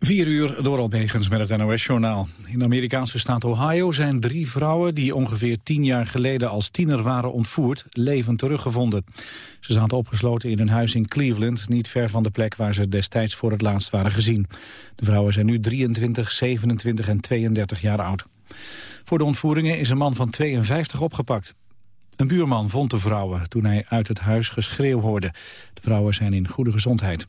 Vier uur door Albegens met het NOS-journaal. In de Amerikaanse staat Ohio zijn drie vrouwen... die ongeveer tien jaar geleden als tiener waren ontvoerd... levend teruggevonden. Ze zaten opgesloten in een huis in Cleveland... niet ver van de plek waar ze destijds voor het laatst waren gezien. De vrouwen zijn nu 23, 27 en 32 jaar oud. Voor de ontvoeringen is een man van 52 opgepakt. Een buurman vond de vrouwen toen hij uit het huis geschreeuw hoorde. De vrouwen zijn in goede gezondheid.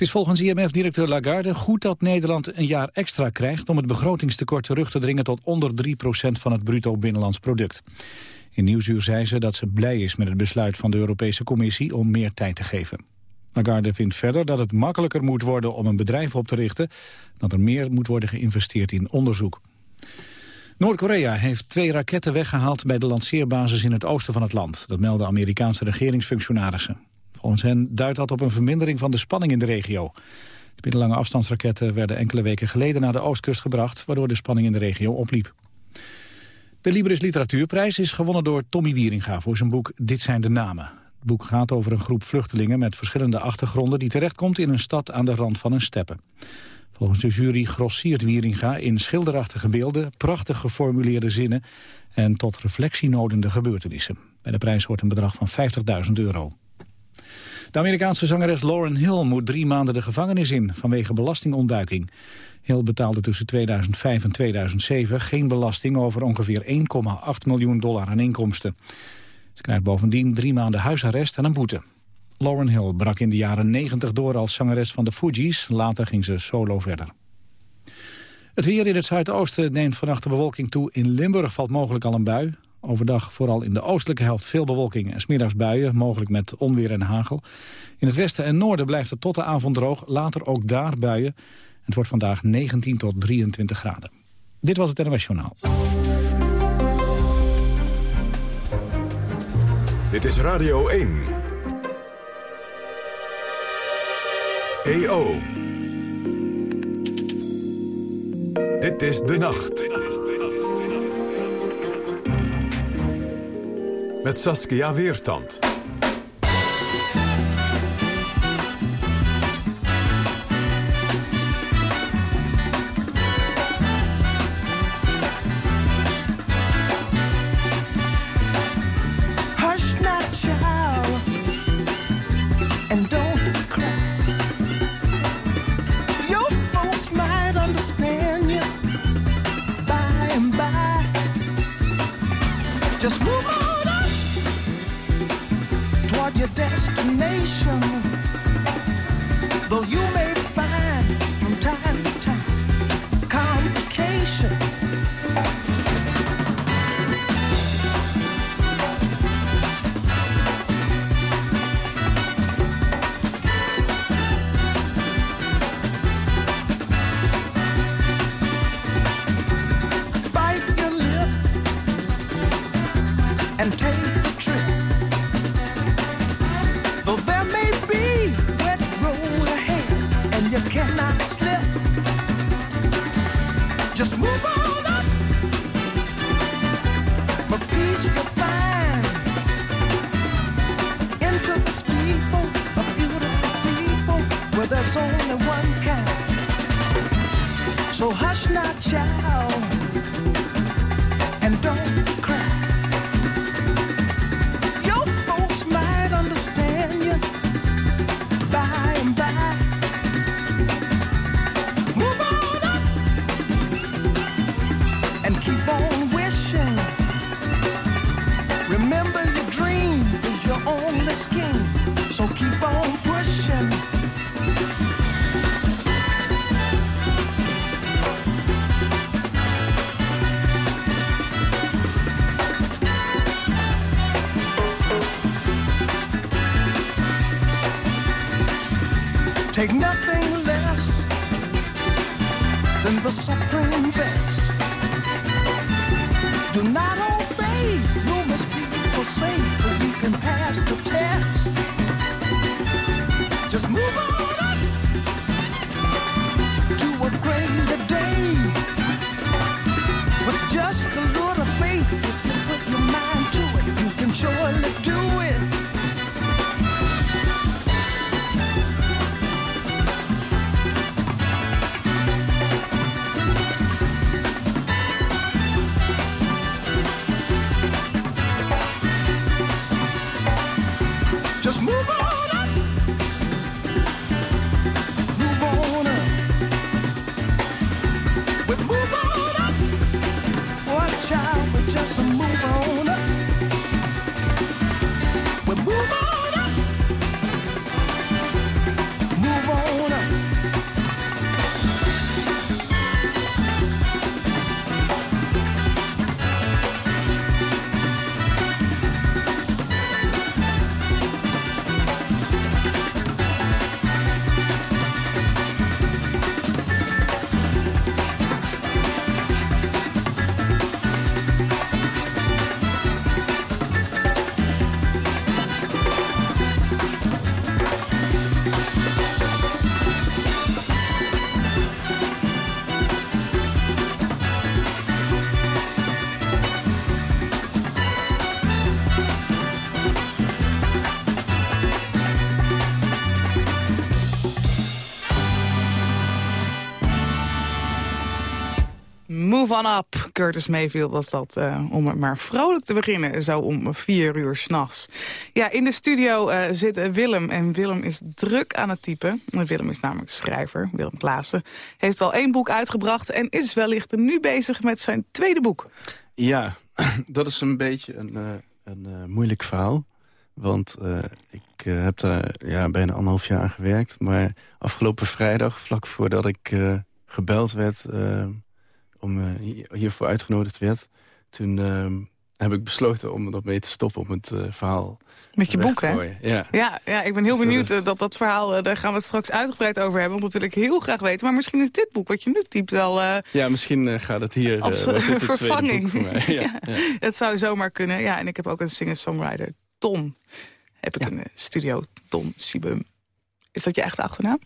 Het is volgens IMF-directeur Lagarde goed dat Nederland een jaar extra krijgt... om het begrotingstekort terug te dringen tot onder 3% van het bruto binnenlands product. In Nieuwsuur zei ze dat ze blij is met het besluit van de Europese Commissie om meer tijd te geven. Lagarde vindt verder dat het makkelijker moet worden om een bedrijf op te richten... dat er meer moet worden geïnvesteerd in onderzoek. Noord-Korea heeft twee raketten weggehaald bij de lanceerbasis in het oosten van het land. Dat melden Amerikaanse regeringsfunctionarissen. Volgens hen duidt dat op een vermindering van de spanning in de regio. De middellange afstandsraketten werden enkele weken geleden naar de oostkust gebracht... waardoor de spanning in de regio opliep. De Libris Literatuurprijs is gewonnen door Tommy Wieringa voor zijn boek Dit zijn de namen. Het boek gaat over een groep vluchtelingen met verschillende achtergronden... die terechtkomt in een stad aan de rand van een steppe. Volgens de jury grossiert Wieringa in schilderachtige beelden... prachtig geformuleerde zinnen en tot reflectie nodende gebeurtenissen. Bij de prijs hoort een bedrag van 50.000 euro. De Amerikaanse zangeres Lauren Hill moet drie maanden de gevangenis in vanwege belastingontduiking. Hill betaalde tussen 2005 en 2007 geen belasting over ongeveer 1,8 miljoen dollar aan inkomsten. Ze krijgt bovendien drie maanden huisarrest en een boete. Lauren Hill brak in de jaren 90 door als zangeres van de Fugees. Later ging ze solo verder. Het weer in het zuidoosten neemt vannacht de bewolking toe. In Limburg valt mogelijk al een bui. Overdag vooral in de oostelijke helft veel bewolking en smiddags buien, mogelijk met onweer en hagel. In het westen en noorden blijft het tot de avond droog, later ook daar buien. Het wordt vandaag 19 tot 23 graden. Dit was het NOS Journaal. Dit is Radio 1. EO. Dit is De Nacht. Met Saskia Weerstand. only one kind. So hush not child, and don't cry. The supreme best. Curtis Mayfield was dat, uh, om het maar vrolijk te beginnen. Zo om vier uur s'nachts. Ja, in de studio uh, zit Willem. En Willem is druk aan het typen. Willem is namelijk schrijver. Willem Klaassen heeft al één boek uitgebracht... en is wellicht nu bezig met zijn tweede boek. Ja, dat is een beetje een, uh, een moeilijk verhaal. Want ik heb daar ja, bijna anderhalf jaar aan gewerkt. Maar afgelopen vrijdag, vlak voordat ik gebeld werd... Om uh, hiervoor uitgenodigd werd... toen uh, heb ik besloten om dat mee te stoppen om het verhaal Met je boek, hè? Ja. Ja, ja, ik ben heel dus benieuwd dat, dat dat verhaal... daar gaan we het straks uitgebreid over hebben. Want dat wil ik heel graag weten. Maar misschien is dit boek wat je nu typt wel... ja, misschien gaat het hier... als vervanging. voor mij. Ja, ja. het zou zomaar kunnen. Ja, en ik heb ook een singer-songwriter, Tom. Heb ik een studio, Tom Sibum. Is dat je echte achternaam?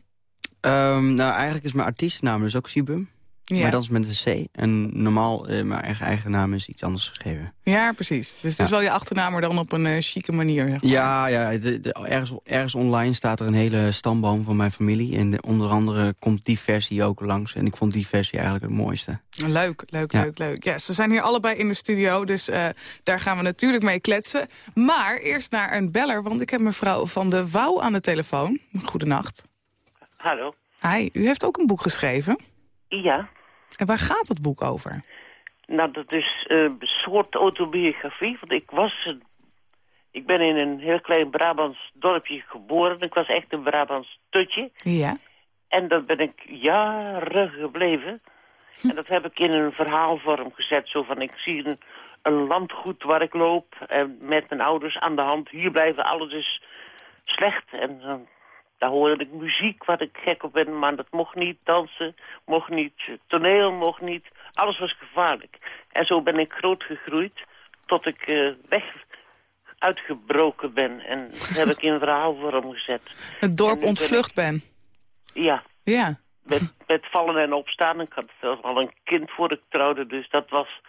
Um, nou, eigenlijk is mijn artiestennaam dus ook Sibum. Ja. Maar dat is met een C. En normaal, uh, mijn eigen, eigen naam is iets anders geschreven. Ja, precies. Dus het is wel je achternaam, maar dan op een uh, chique manier. Ja, ja de, de, ergens, ergens online staat er een hele stamboom van mijn familie. En onder andere komt die versie ook langs. En ik vond die versie eigenlijk het mooiste. Leuk, leuk, ja. leuk, leuk. Ja, ze zijn hier allebei in de studio, dus uh, daar gaan we natuurlijk mee kletsen. Maar eerst naar een beller, want ik heb mevrouw Van de Wouw aan de telefoon. Goedenacht. Hallo. Hi, u heeft ook een boek geschreven? Ja. En waar gaat het boek over? Nou, dat is een soort autobiografie. Want ik was... Een, ik ben in een heel klein Brabants dorpje geboren. Ik was echt een Brabants tutje. Ja. En dat ben ik jaren gebleven. Hm. En dat heb ik in een verhaalvorm gezet. Zo van, ik zie een, een landgoed waar ik loop. En met mijn ouders aan de hand. Hier blijven alles is slecht. En dan daar hoorde ik muziek waar ik gek op ben, maar dat mocht niet. Dansen mocht niet, toneel mocht niet. Alles was gevaarlijk. En zo ben ik groot gegroeid tot ik uh, weg uitgebroken ben. En dat heb ik in verhaalvorm gezet. Het dorp ontvlucht ben, Ja. Ja. Met, met vallen en opstaan. Ik had zelfs al een kind voor ik trouwde, dus dat was...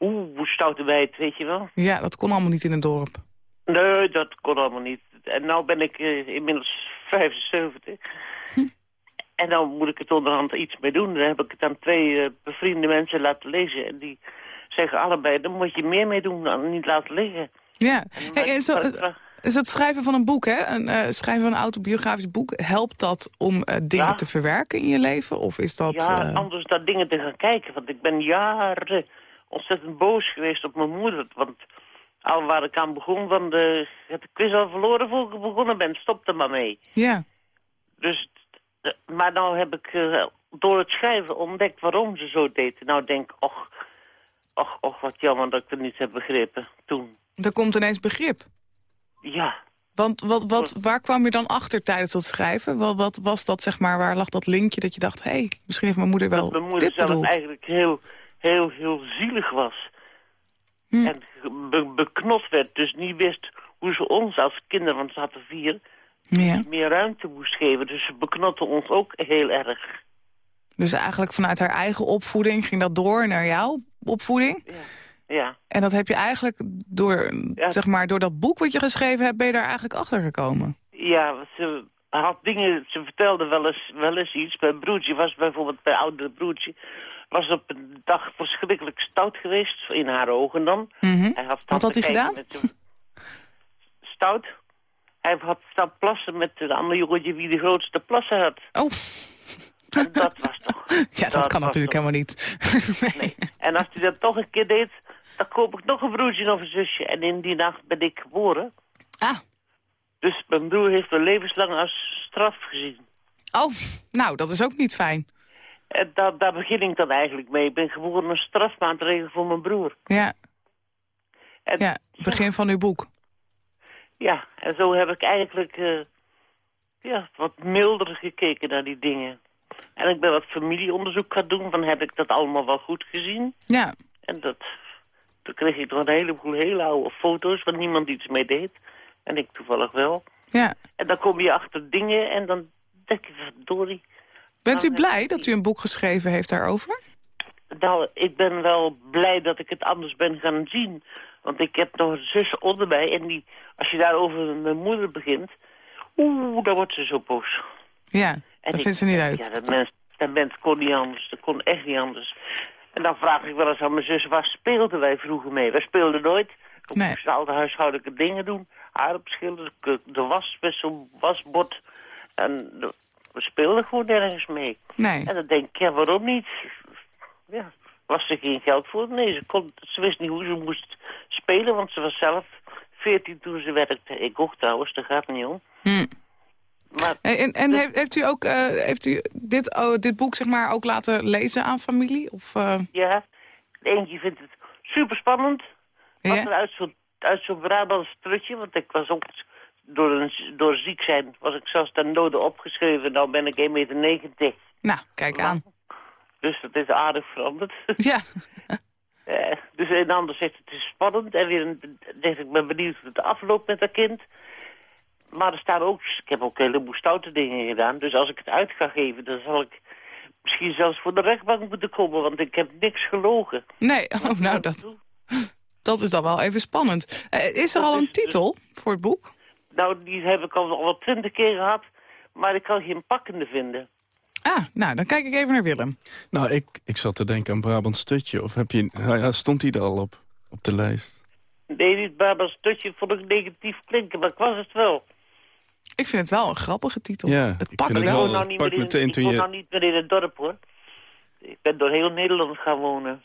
Oeh, hoe stoute het, weet je wel? Ja, dat kon allemaal niet in het dorp. Nee, dat kon allemaal niet. En nou ben ik uh, inmiddels 75. Hm. En dan moet ik het onderhand iets mee doen. Dan heb ik het aan twee uh, bevriende mensen laten lezen. En die zeggen allebei, dan moet je meer mee doen dan niet laten liggen. Ja, hey, en zo, is het schrijven van een boek, hè? Een, uh, schrijven van een autobiografisch boek, helpt dat om uh, dingen ja. te verwerken in je leven? Of is dat... Ja, anders dan dingen te gaan kijken. Want ik ben jaren ontzettend boos geweest op mijn moeder. Want al waar ik aan begon, van de, heb de quiz al verloren voor ik begonnen ben. Stop er maar mee. Ja. Dus, maar nou heb ik uh, door het schrijven ontdekt waarom ze zo deed. Nou denk ik, och, och, och, wat jammer dat ik het niet heb begrepen toen. Er komt ineens begrip? Ja. Want wat, wat, waar kwam je dan achter tijdens dat schrijven? Wat, wat was dat, zeg maar, waar lag dat linkje dat je dacht... hé, hey, misschien heeft mijn moeder wel Dat mijn moeder zelf eigenlijk heel, heel, heel zielig was. Hm. En be beknot werd, dus niet wist hoe ze ons als kinderen, want ze hadden vier, ja. meer ruimte moest geven. Dus ze beknotten ons ook heel erg. Dus eigenlijk vanuit haar eigen opvoeding ging dat door naar jouw opvoeding? Ja. ja. En dat heb je eigenlijk door, ja. zeg maar, door dat boek wat je geschreven hebt, ben je daar eigenlijk achter gekomen? Ja, ze had dingen, ze vertelde wel eens, wel eens iets. Mijn broertje was bijvoorbeeld, mijn oudere broertje, was op een dag verschrikkelijk stout geweest, in haar ogen dan. Mm -hmm. hij had Wat had hij gedaan? Stout. Hij had staan plassen met de andere jongetje wie de grootste plassen had. Oh. En dat was toch... ja, dat, dat kan natuurlijk toch... helemaal niet. nee. nee. En als hij dat toch een keer deed, dan koop ik nog een broertje of een zusje. En in die nacht ben ik geboren. Ah. Dus mijn broer heeft me levenslang als straf gezien. Oh, nou, dat is ook niet fijn. En daar, daar begin ik dan eigenlijk mee. Ik ben geboren een strafmaatregel voor mijn broer. Ja. En, ja, begin van uw boek. Ja, en zo heb ik eigenlijk uh, ja, wat milder gekeken naar die dingen. En ik ben wat familieonderzoek gaan doen, van heb ik dat allemaal wel goed gezien. Ja. En dat, toen kreeg ik nog een heleboel hele oude foto's waar niemand iets mee deed. En ik toevallig wel. Ja. En dan kom je achter dingen en dan denk je, verdorie. Bent u blij dat u een boek geschreven heeft daarover? Nou, ik ben wel blij dat ik het anders ben gaan zien. Want ik heb nog een zus onder mij en die, als je daarover mijn moeder begint... Oeh, dan wordt ze zo boos. Ja, en dat vindt ze niet uit. Ja, dat mens, dat mens kon niet anders. Dat kon echt niet anders. En dan vraag ik wel eens aan mijn zus, waar speelden wij vroeger mee? Wij speelden nooit. We Nee. moesten altijd huishoudelijke dingen doen. Aardappelschillen, de, de was met zo'n wasbord. En de- we speelden gewoon nergens mee. Nee. En dan denk ik, ja, waarom niet? Ja, was er geen geld voor? Nee, ze, kon, ze wist niet hoe ze moest spelen, want ze was zelf 14 toen ze werkte. Ik ook trouwens, daar gaat het niet om. Hm. Maar En, en, en heeft, u ook eh, heeft u dit, oh, dit boek zeg maar ook laten lezen aan familie? Of, eh, ja, eentje vindt het super spannend. Wat ja? er uit zo'n uit zo'n Brabants trutje, want ik was ook door, een, door ziek zijn, was ik zelfs ten dode opgeschreven. Nou ben ik 1,90 meter. Nou, kijk aan. Dus dat is aardig veranderd. Ja. Eh, dus een ander zegt het is spannend. En weer een zegt ik ben benieuwd hoe het afloopt met dat kind. Maar er staan ook, ik heb ook een heleboel stoute dingen gedaan. Dus als ik het uit ga geven, dan zal ik misschien zelfs voor de rechtbank moeten komen. Want ik heb niks gelogen. Nee, oh, nou, dat, dat is dan wel even spannend. Eh, is er al een titel voor het boek? Nou, die heb ik al wel twintig keer gehad. Maar ik kan geen pakkende vinden. Ah, nou, dan kijk ik even naar Willem. Nou, ik, ik zat te denken aan Brabant Stutje. Of heb je, nou ja, stond hij er al op, op de lijst? Nee, niet Barbara Stutje vond ik negatief klinken, maar ik was het wel. Ik vind het wel een grappige titel. Ja, het ik pakt het wel. nou niet pak meer in, meteen ik woon je- nou niet meer in het dorp, hoor. Ik ben door heel Nederland gaan wonen.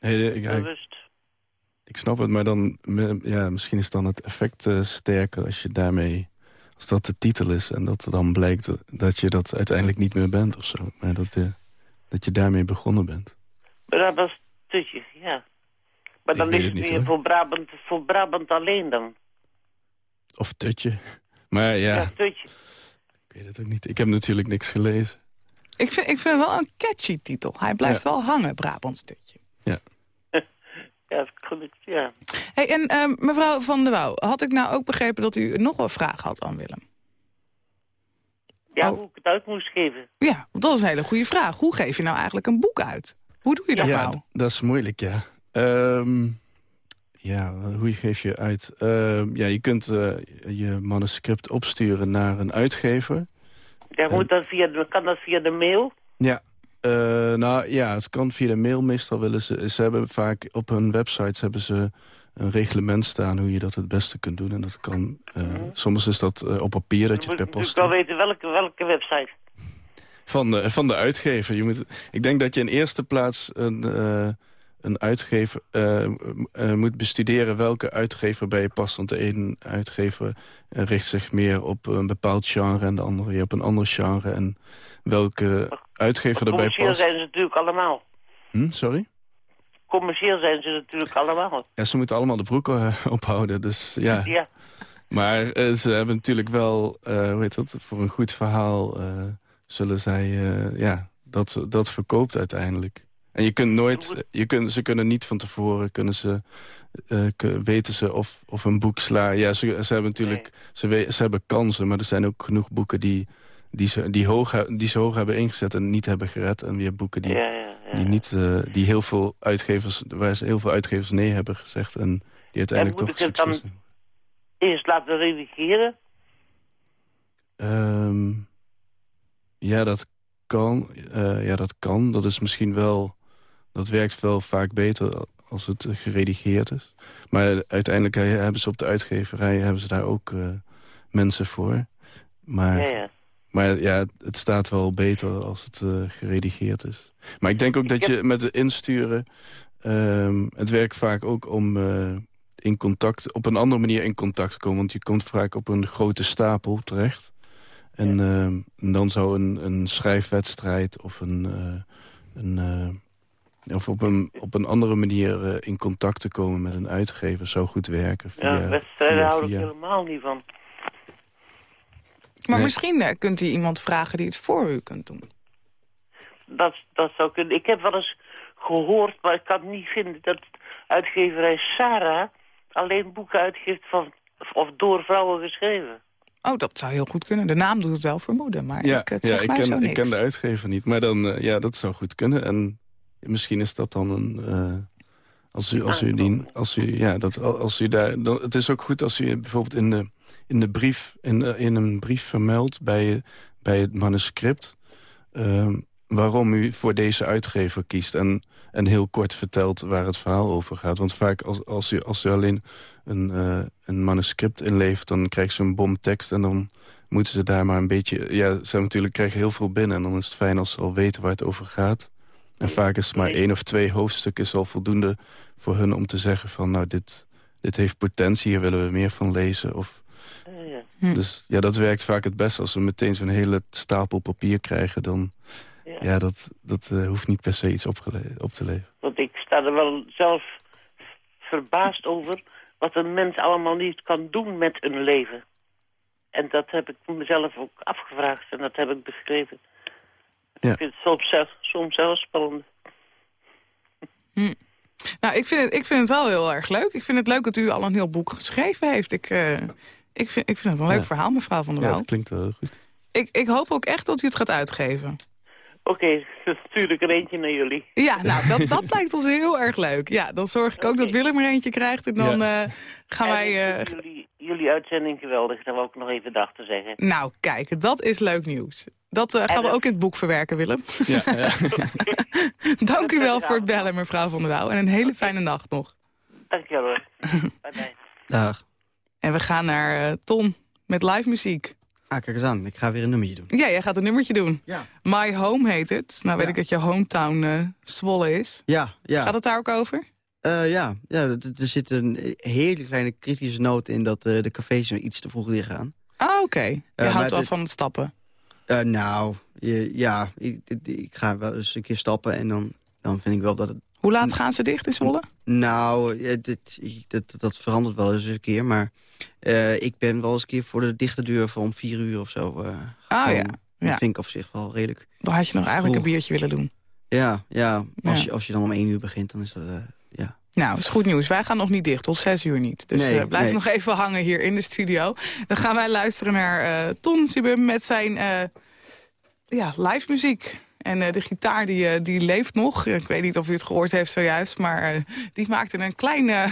Nee, ik, ik, Bewust. Ik snap het, maar dan, ja, misschien is dan het effect eh, sterker als je daarmee... Als dat de titel is en dat er dan blijkt dat je dat uiteindelijk niet meer bent of zo. Maar dat, eh, dat je daarmee begonnen bent. Brabant Stutje, ja. Maar Ik dan is het het niet, weer hoor. voor Brabant, voor Brabant alleen dan. Of Tutje. Maar ja, Ja, Stutje. ik weet het ook niet. Ik heb natuurlijk niks gelezen. Ik vind, ik vind het wel een catchy titel. Hij blijft Ja. wel hangen, Brabant Stutje. Ja, dat kon ik, ja. Hey, en ehm, mevrouw Van der Wouw, had ik nou ook begrepen dat u nog wel vragen had aan Willem? ja Oh. hoe ik het uit moest geven. Ja, dat is een hele goede vraag. Hoe geef je nou eigenlijk een boek uit? Hoe doe je dat ja, nou? d- dat is moeilijk, ja. Ehm, ja, hoe geef je uit? Ehm, ja, je kunt eh, je manuscript opsturen naar een uitgever. Ja, moet dat via de, kan dat via de mail? Ja. Eh, nou ja, het kan via de mail. Meestal willen ze... Ze hebben vaak op hun websites hebben ze een reglement staan... hoe je dat het beste kunt doen. En dat kan... eh, Soms is dat eh, op papier dat je het ik per post... wel weten welke, welke website. Van de, van de uitgever. Je moet, ik denk dat je in eerste plaats een, een uitgever eh, eh, moet bestuderen welke uitgever bij je past. Want de ene uitgever eh, richt zich meer op een bepaald genre en de andere weer op een ander genre. En welke uitgever erbij Commercieel past. zijn ze natuurlijk allemaal. Hm, sorry? Commercieel zijn ze natuurlijk allemaal. Ja, ze moeten allemaal de broek eh, ophouden. Dus ja. Ja, Maar ze hebben natuurlijk wel, eh, hoe heet dat, voor een goed verhaal zullen zij, ja, dat, dat verkoopt uiteindelijk. En je kunt nooit, je kunt, ze kunnen niet van tevoren, kunnen ze, kun- weten ze of, of een boek sla. Ja, ze, ze hebben natuurlijk, ze, we- ze hebben kansen, maar er zijn ook genoeg boeken die, die, ze, die, hoog, die ze hoog hebben ingezet en niet hebben gered. En weer boeken die, ja, ja. ja. die, niet, eh, die heel veel uitgevers, waar ze heel veel uitgevers nee hebben gezegd. En die uiteindelijk moet toch ik het dan- succes hebben. Eerst laten redigeren. Ehm, ja, dat kan. Eh, ja, dat kan. Dat is misschien wel... Dat werkt wel vaak beter als het geredigeerd is. Maar uiteindelijk eh, hebben ze op de uitgeverij hebben ze daar ook eh, mensen voor. Maar Ja, maar ja, het staat wel beter als het eh, geredigeerd is. Maar ik denk ook dat je met het insturen... ehm, het werkt vaak ook om in contact, op een andere manier in contact te komen. Want je komt vaak op een grote stapel terecht. En, ehm, en dan zou een, een schrijfwedstrijd of een... een of op een, op een andere manier eh, in contact te komen met een uitgever zou goed werken. Via, ja wedstrijden hou ik via- helemaal niet van. Maar Nee. misschien eh, kunt u iemand vragen die het voor u kunt doen. Dat, dat zou kunnen. Ik heb wel eens gehoord, maar ik kan het niet vinden... dat uitgeverij Sarah alleen boeken uitgeeft van, of door vrouwen geschreven. Oh, dat zou heel goed kunnen. De naam doet het wel vermoeden, maar Ja, ik, het ja ik, mij zo ken, ik ken de uitgever niet. Maar dan, eh, ja, dat zou goed kunnen. En misschien is dat dan een... eh, als u, als u die, als u, ja, dat, als u daar, dan, het is ook goed als u bijvoorbeeld in de, in de brief, in, eh, in een brief vermeldt bij, bij het manuscript, ehm, waarom u voor deze uitgever kiest. En, en heel kort vertelt waar het verhaal over gaat. Want vaak als, als, u, als u alleen een, uh, een manuscript inlevert... dan krijgt ze een bomtekst en dan moeten ze daar maar een beetje... Ja, ze natuurlijk krijgen heel veel binnen. En dan is het fijn als ze al weten waar het over gaat. En vaak is het maar één of twee hoofdstukken is al voldoende voor hun om te zeggen van... nou, dit, dit heeft potentie, hier willen we meer van lezen. Of, ja. Hm. Dus ja, dat werkt vaak het best. Als we meteen zo'n hele stapel papier krijgen... dan Ja. ja, dat, dat eh, hoeft niet per se iets op te leveren. Want ik sta er wel zelf verbaasd over wat een mens allemaal niet kan doen met een leven. En dat heb ik mezelf ook afgevraagd en dat heb ik beschreven. Ja. Ik vind het soms zelf, soms zelf spannend. Nou, ik vind, het, ik vind het wel heel erg leuk. Ik vind het leuk dat u al een heel boek geschreven heeft. Ik, eh, ik, vind, ik vind het een leuk Ja. verhaal, mevrouw Van der Ja, Waal. het klinkt wel heel goed. Ik, ik hoop ook echt dat u het gaat uitgeven. Oké, dan stuur ik er eentje naar jullie. Ja, nou, dat, dat lijkt ons heel erg leuk. Ja, dan zorg ik ook dat Willem er eentje krijgt. En dan eh, gaan En wij... ik eh, vind jullie, jullie uitzending geweldig, daar wil ik nog even dag te zeggen. nou, kijk, dat is leuk nieuws. Dat eh, gaan we ook in het boek verwerken, Willem. Ja, ja. Dank u wel voor het bellen, mevrouw Van der Waal. En een hele fijne nacht nog. Dankjewel hoor. bye bye. Dag. En we gaan naar Ton met live muziek. Ah, kijk eens aan. Ik ga weer een nummertje doen. Ja, jij gaat een nummertje doen. Ja. My Home heet het. Nou weet Ja. ik dat je hometown eh Zwolle is. Ja, ja. Gaat het daar ook over? Eh, ja, ja er, er zit een hele kleine kritische noot in dat eh, de cafés iets te vroeg dicht gaan. Ah, oké. Je houdt wel het- van het stappen. Nou, je- ja, ik, ik- ik ga wel eens een keer stappen en dan, dan vind ik wel dat het... Hoe laat gaan ze dicht in Zwolle? Nou, eh, dit, dat, dat verandert wel eens een keer, maar eh, ik ben wel eens een keer voor de dichte deur van om vier uur of zo. eh Ah ja. Dat ja. vind ik op zich wel redelijk. Dan had je nog eigenlijk een biertje willen doen. Ja, ja, als, Ja. Je, als je dan om één uur begint, dan is dat, ja. Nou, is goed nieuws. Wij gaan nog niet dicht, tot zes uur niet. Dus Nee, blijf nee. nog even hangen hier in de studio. Dan gaan wij luisteren naar eh Ton Sibum met zijn ja, live muziek. En eh, de gitaar die, eh, die leeft nog. Ik weet niet of u het gehoord heeft zojuist. Maar eh, die maakte een klein,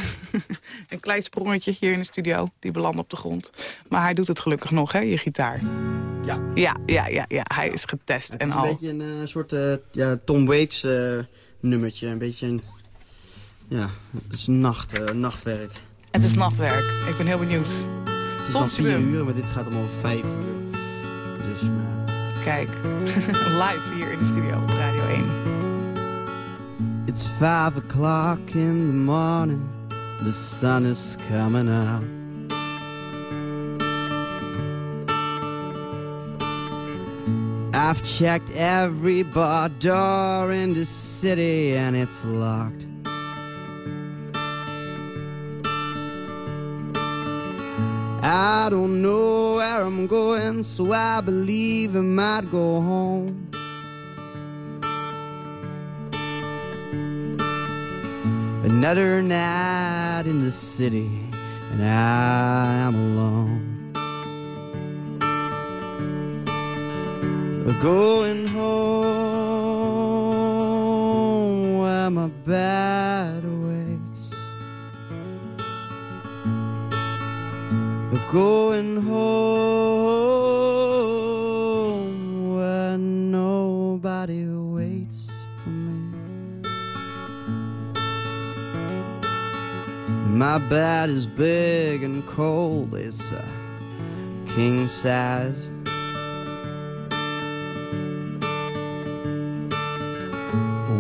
een klein sprongetje hier in de studio. Die belandde op de grond. Maar hij doet het gelukkig nog, hè, je gitaar. Ja. Ja, ja, ja, ja. hij is getest Het en is al. een beetje een soort ja, Tom Waits nummertje. Een beetje een... Ja, het is nacht, nachtwerk. Het is nachtwerk. Ik ben heel benieuwd. Het is Tom al vier Sibum. uur, maar dit gaat om over vijf uur. Dus. Kijk, live hier in de studio op Radio 1. It's five o'clock in the morning. The sun is coming out. I've checked every bar door in the city and it's locked. I don't know where I'm going, so I believe I might go home. Another night in the city, and I am alone. Going home where my bed going home where nobody waits for me. My bed is big and cold, it's a king size.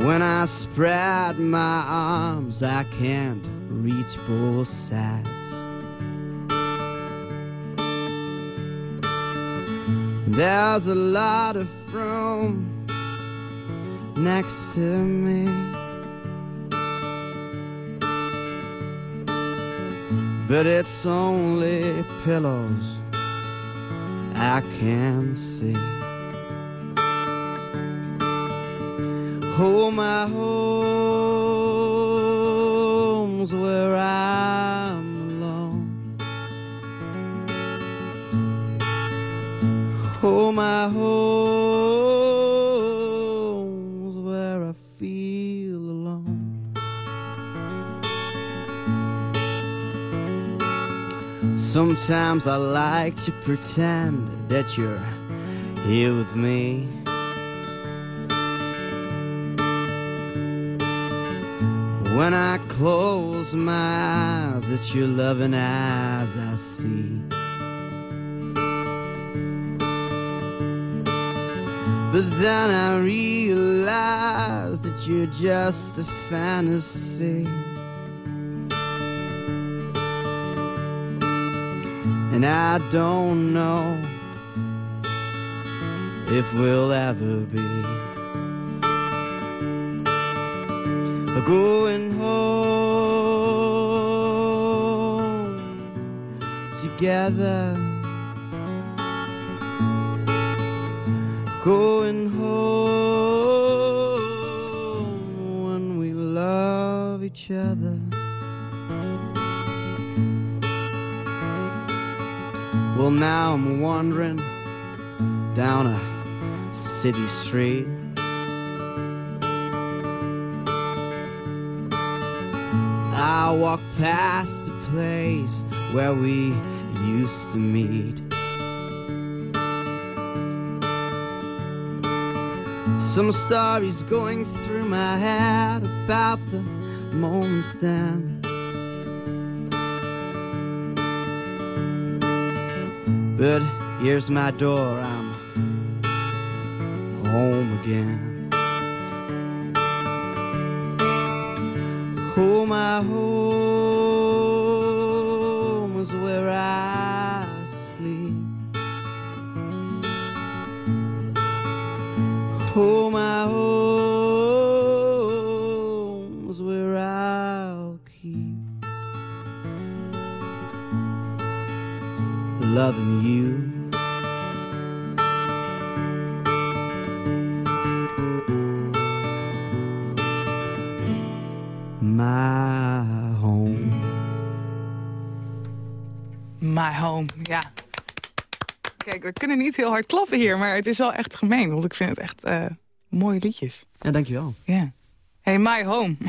When I spread my arms, I can't reach both sides. There's a lot of room next to me. But it's only pillows I can see. Oh, my home's where I'm Sometimes I like to pretend that you're here with me. When I close my eyes, it's your loving eyes I see. But then I realize that you're just a fantasy. And I don't know if we'll ever be going home together. Going home when we love each other. Well, now I'm wandering down a city street. I walk past the place where we used to meet. Some stories going through my head about the moments then. But here's my door, I'm home again. Oh, my home My home, ja. Kijk, we kunnen niet heel hard klappen hier, maar het is wel echt gemeen. Want ik vind het echt eh, mooie liedjes. Ja, dankjewel. Ja. Hey, My Home.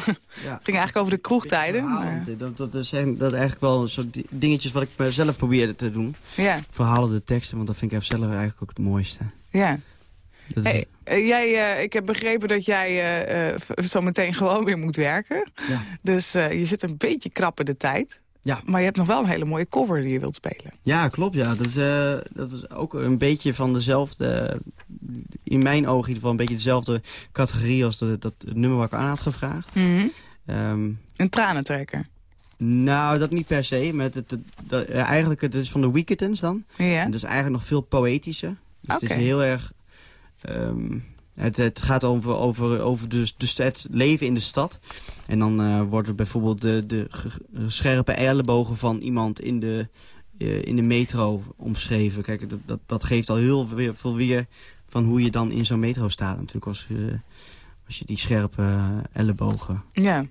Ja. Het ging eigenlijk over de kroegtijden. maar-. Dat, dat, echt- dat eigenlijk wel soort di- dingetjes wat ik zelf probeerde te doen. Ja, Verhalen, de teksten, want dat vind ik zelf eigenlijk ook het mooiste. ja. Hey, eh, jij, eh, ik heb begrepen dat jij zo meteen gewoon weer moet werken. ja. Dus je zit een beetje krap in de tijd. Ja. Maar je hebt nog wel een hele mooie cover die je wilt spelen. ja, klopt. Ja. Dat, is, eh, dat is ook een beetje van dezelfde, in mijn ogen in ieder geval, een beetje dezelfde categorie als de, dat het nummer wat ik aan had gevraagd. Ehm, Een tranentrekker. nou, dat niet per se. Maar het, het, dat- eigenlijk het is van de Weekends dan. Ja. En dus eigenlijk nog veel poëtischer. Dus het is heel erg... ehm, het, het gaat over, over, over de, de, st- het leven in de stad. En dan eh wordt er bijvoorbeeld de, de scherpe ellebogen van iemand in de, eh, in de metro omschreven. Kijk, dat, dat, dat geeft al heel weer- veel weer van hoe je dan in zo'n metro staat. Natuurlijk als, je als je die scherpe eh, ellebogen Ja,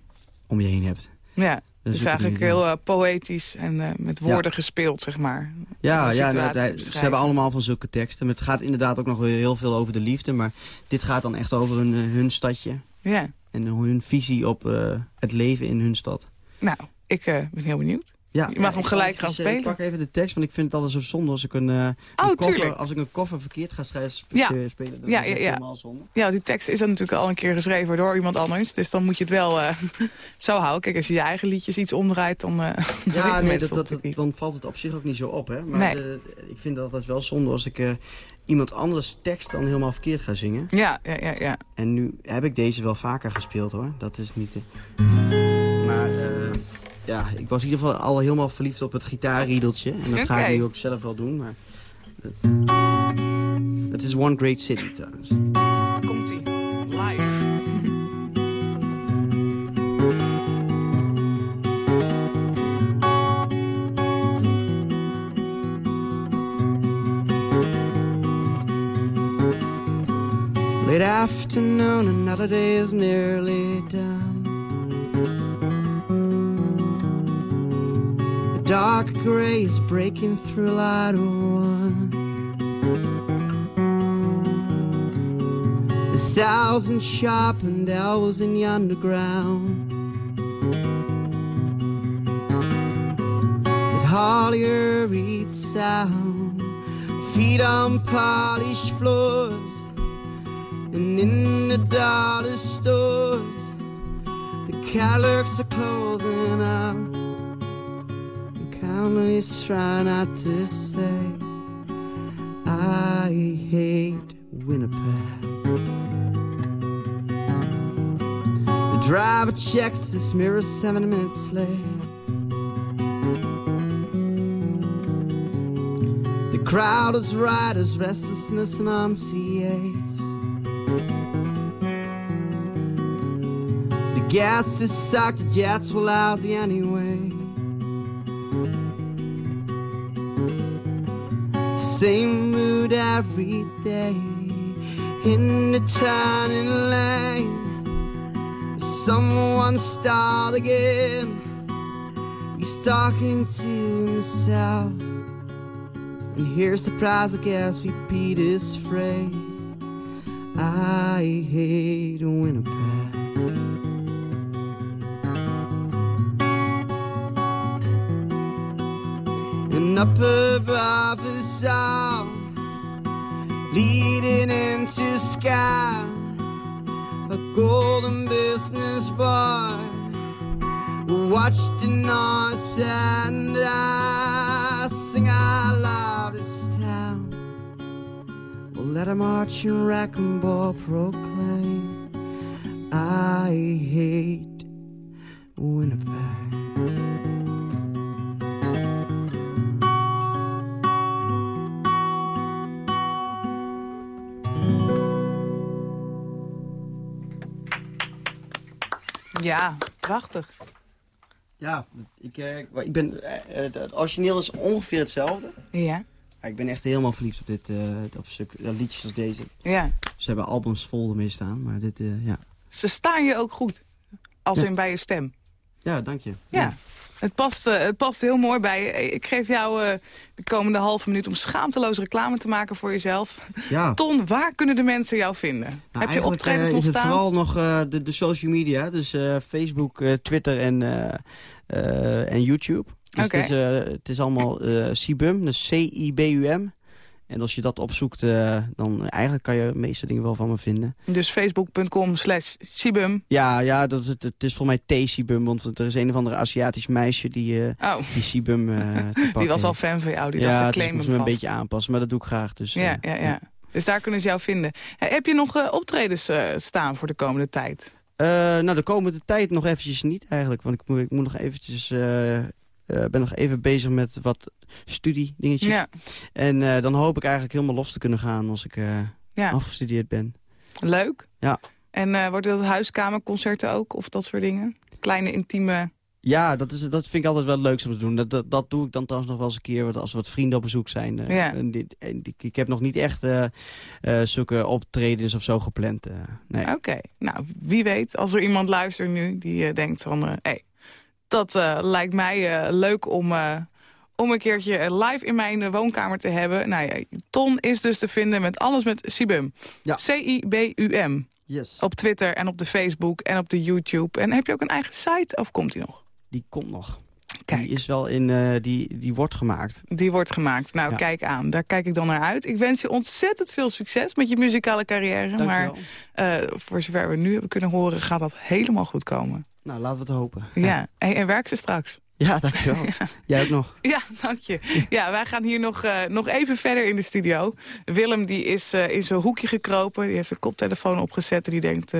om je heen hebt. ja. Dus is eigenlijk heel eh, poëtisch en eh, met woorden gespeeld, zeg maar. Ja, ja hij- ze hebben allemaal van zulke teksten. Maar het gaat inderdaad ook nog weer heel veel over de liefde. Maar dit gaat dan echt over hun, eh, hun stadje. Ja. En hun visie op eh, het leven in hun stad. Nou, ik eh, ben heel benieuwd. Ja, Je mag ja, hem ik gelijk gaan eh, spelen. Ik pak even de tekst, want ik vind het altijd zo zonde als ik een, eh, Oh, een koffer, als ik een koffer verkeerd ga schrijven, Ja. spelen. Dan Ja, is het ja, ja. helemaal zonde. Ja, die tekst is dan natuurlijk al een keer geschreven door iemand anders. Dus dan moet je het wel eh, zo houden. Kijk, als je je eigen liedjes iets omdraait, dan, eh Ja, nee, dat, dan valt het op zich ook niet zo op. Hè? Maar Nee. ik vind dat altijd wel zonde als ik eh, iemand anders tekst dan helemaal verkeerd ga zingen. Ja, ja, ja, ja. En nu heb ik deze wel vaker gespeeld hoor. Dat is niet... de- Maar eh, ja, ik was in ieder geval al helemaal verliefd op het gitaarriedeltje. En dat ga ik nu ook zelf wel doen. Maar het is One Great City trouwens. Komt-ie. Live. Late afternoon, another day is nearly done. Dark gray is breaking through light one. A thousand sharpened elbows in the underground. It hardly reads sound. Feet on polished floors. And in the dollar stores, the clerks are closing up. Counties try not to say, I hate Winnipeg. The driver checks his mirror seven minutes late. The crowd is right as restlessness enunciates. The gas is sucked, the jets were lousy anyway. Same mood every day in the turning lane. Someone start again. He's talking to himself. And here's the prize, I guess, repeat his phrase. I hate Winnipeg. Up above is sound leading into sky. A golden business boy watched the north and I sing I love this town. Let a marching wrecking ball proclaim I hate Winnipeg. Ja, prachtig. Ja, ik, eh, ik ben, eh, het, origineel is ongeveer hetzelfde. Ja, ik ben echt helemaal verliefd op dit eh, op stuk, liedjes als deze. ja. Ze hebben albums vol ermee staan, maar dit, eh, ja. Ze staan je ook goed. Als Ja. in bij je stem. Ja, dank je. Ja. Het past, eh, het past heel mooi bij. Ik geef jou eh, de komende halve minuut om schaamteloos reclame te maken voor jezelf. Ja. Ton, waar kunnen de mensen jou vinden? Nou, Heb je optredens eh, nog het staan? vooral nog de, de social media. Dus Facebook, Twitter en, en YouTube. Dus het, is, het is allemaal CIBUM, dus C-I-B-U-M. En als je dat opzoekt, eh, dan eigenlijk kan je de meeste dingen wel van me vinden. Dus facebook.com slash Sibum. Ja, ja dat is het, het is voor mij T-CIBUM, want er is een of andere Aziatisch meisje die Oh, die CIBUM eh die was al fan van jou. Die ja, dacht, ik claim hem me een beetje aanpassen, maar dat doe ik graag. Dus, Ja, ja, ja. Dus daar kunnen ze jou vinden. Heb je nog optredens staan voor de komende tijd? Nou, de komende tijd nog eventjes niet eigenlijk. Want ik moet, ik moet nog eventjes... eh, ben nog even bezig met wat studiedingetjes. Ja, En eh, dan hoop ik eigenlijk helemaal los te kunnen gaan als ik eh, ja. afgestudeerd ben. leuk. Ja. En worden dat huiskamerconcerten ook? Of dat soort dingen? Kleine, intieme... Ja, dat, is, dat vind ik altijd wel het leukste om te doen. Dat, dat, dat doe ik dan trouwens nog wel eens een keer als er wat vrienden op bezoek zijn. Ja. en dit, en ik, ik heb nog niet echt zulke optredens of zo gepland. nee. Oké, nou wie weet, als er iemand luistert nu die denkt van... hey, dat eh, lijkt mij eh, leuk om, eh, om een keertje live in mijn woonkamer te hebben. Nou ja, Ton is dus te vinden met alles met Sibum. Ja. C-I-B-U-M. Yes. Op Twitter en op de Facebook en op de YouTube. En heb je ook een eigen site of komt die nog? Die komt nog. Kijk. Die is wel in, eh, die, die wordt gemaakt. Die wordt gemaakt. Nou, Ja. kijk aan. Daar kijk ik dan naar uit. Ik wens je ontzettend veel succes met je muzikale carrière. Maar eh, voor zover we nu hebben kunnen horen, gaat dat helemaal goed komen. Nou, laten we het hopen. Ja. En, en werk ze straks. Ja, dankjewel. Jij ook nog. Ja, dank je. Ja, wij gaan hier nog, eh, nog even verder in de studio. Willem die is in zijn hoekje gekropen. Die heeft zijn koptelefoon opgezet en die denkt...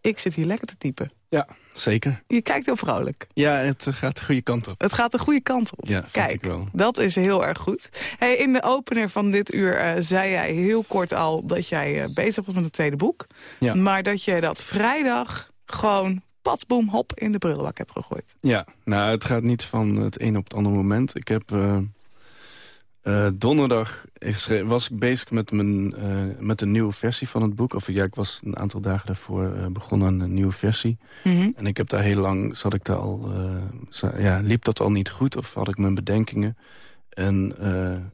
ik zit hier lekker te typen. Ja, zeker. Je kijkt heel vrolijk. Ja, het eh, gaat de goede kant op. Het gaat de goede kant op. Ja, Kijk, ik wel. dat is heel erg goed. Hey, in de opener van dit uur eh, zei jij heel kort al... dat jij eh, bezig was met het tweede boek. Ja. Maar dat je dat vrijdag gewoon patsboom hop in de prullenbak hebt gegooid. Ja, nou, het gaat niet van het een op het andere moment. Ik heb eh, donderdag was ik bezig met, mijn, eh, met een nieuwe versie van het boek. Of ja, ik was een aantal dagen daarvoor eh, begonnen aan een nieuwe versie. Mhm. En ik heb daar heel lang, zat ik daar al, ja, liep dat al niet goed of had ik mijn bedenkingen. En,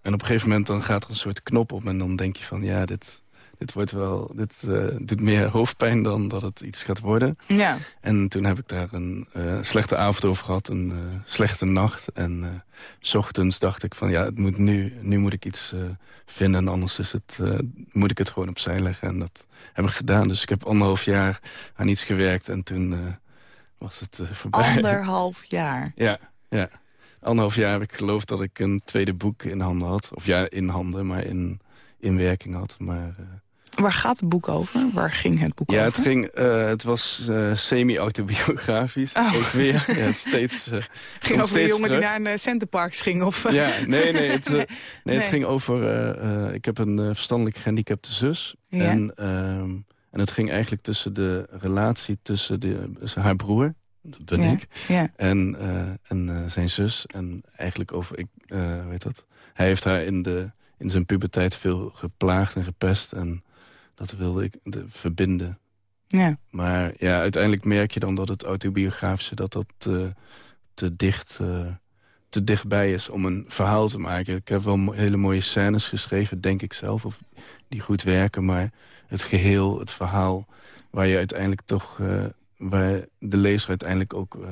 en op een gegeven moment dan gaat er een soort knop op en dan denk je van ja, dit, dit wordt wel, dit eh, doet meer hoofdpijn dan dat het iets gaat worden. Ja, En toen heb ik daar een eh, slechte avond over gehad, een eh, slechte nacht. En s ochtends dacht ik van ja, het moet nu, nu moet ik iets vinden. En anders is het, moet ik het gewoon opzij leggen. En dat heb ik gedaan. Dus ik heb anderhalf jaar aan iets gewerkt. En toen was het voorbij. Anderhalf jaar. Ja, ja. Anderhalf jaar heb ik geloofd dat ik een tweede boek in handen had. Of ja, in handen, maar in, in werking had. Maar, Waar gaat het boek over? Waar ging het boek ja, over? het, ging, eh, het was eh, semi-autobiografisch. Oh. Ook weer. Ja, het steeds, eh, ging over een steeds jongen die naar een Centerparks ging? Of, Ja, nee, nee. Het, nee, Nee. het ging over... ik heb een verstandelijk gehandicapte zus. Ja. En, ehm, en het ging eigenlijk tussen de relatie tussen de, haar broer... Dat ben Ja. ik. ja. En, en zijn zus. En eigenlijk over... Ik, weet dat? Hij heeft haar in, de, in zijn puberteit veel geplaagd en gepest. En dat wilde ik de, verbinden. ja. Maar ja, uiteindelijk merk je dan dat het autobiografische... dat dat te, te, dicht, eh, te dichtbij is om een verhaal te maken. Ik heb wel hele mooie scènes geschreven, denk ik zelf. Of die goed werken, maar het geheel, het verhaal... waar je uiteindelijk toch... eh, waar de lezer uiteindelijk ook... eh,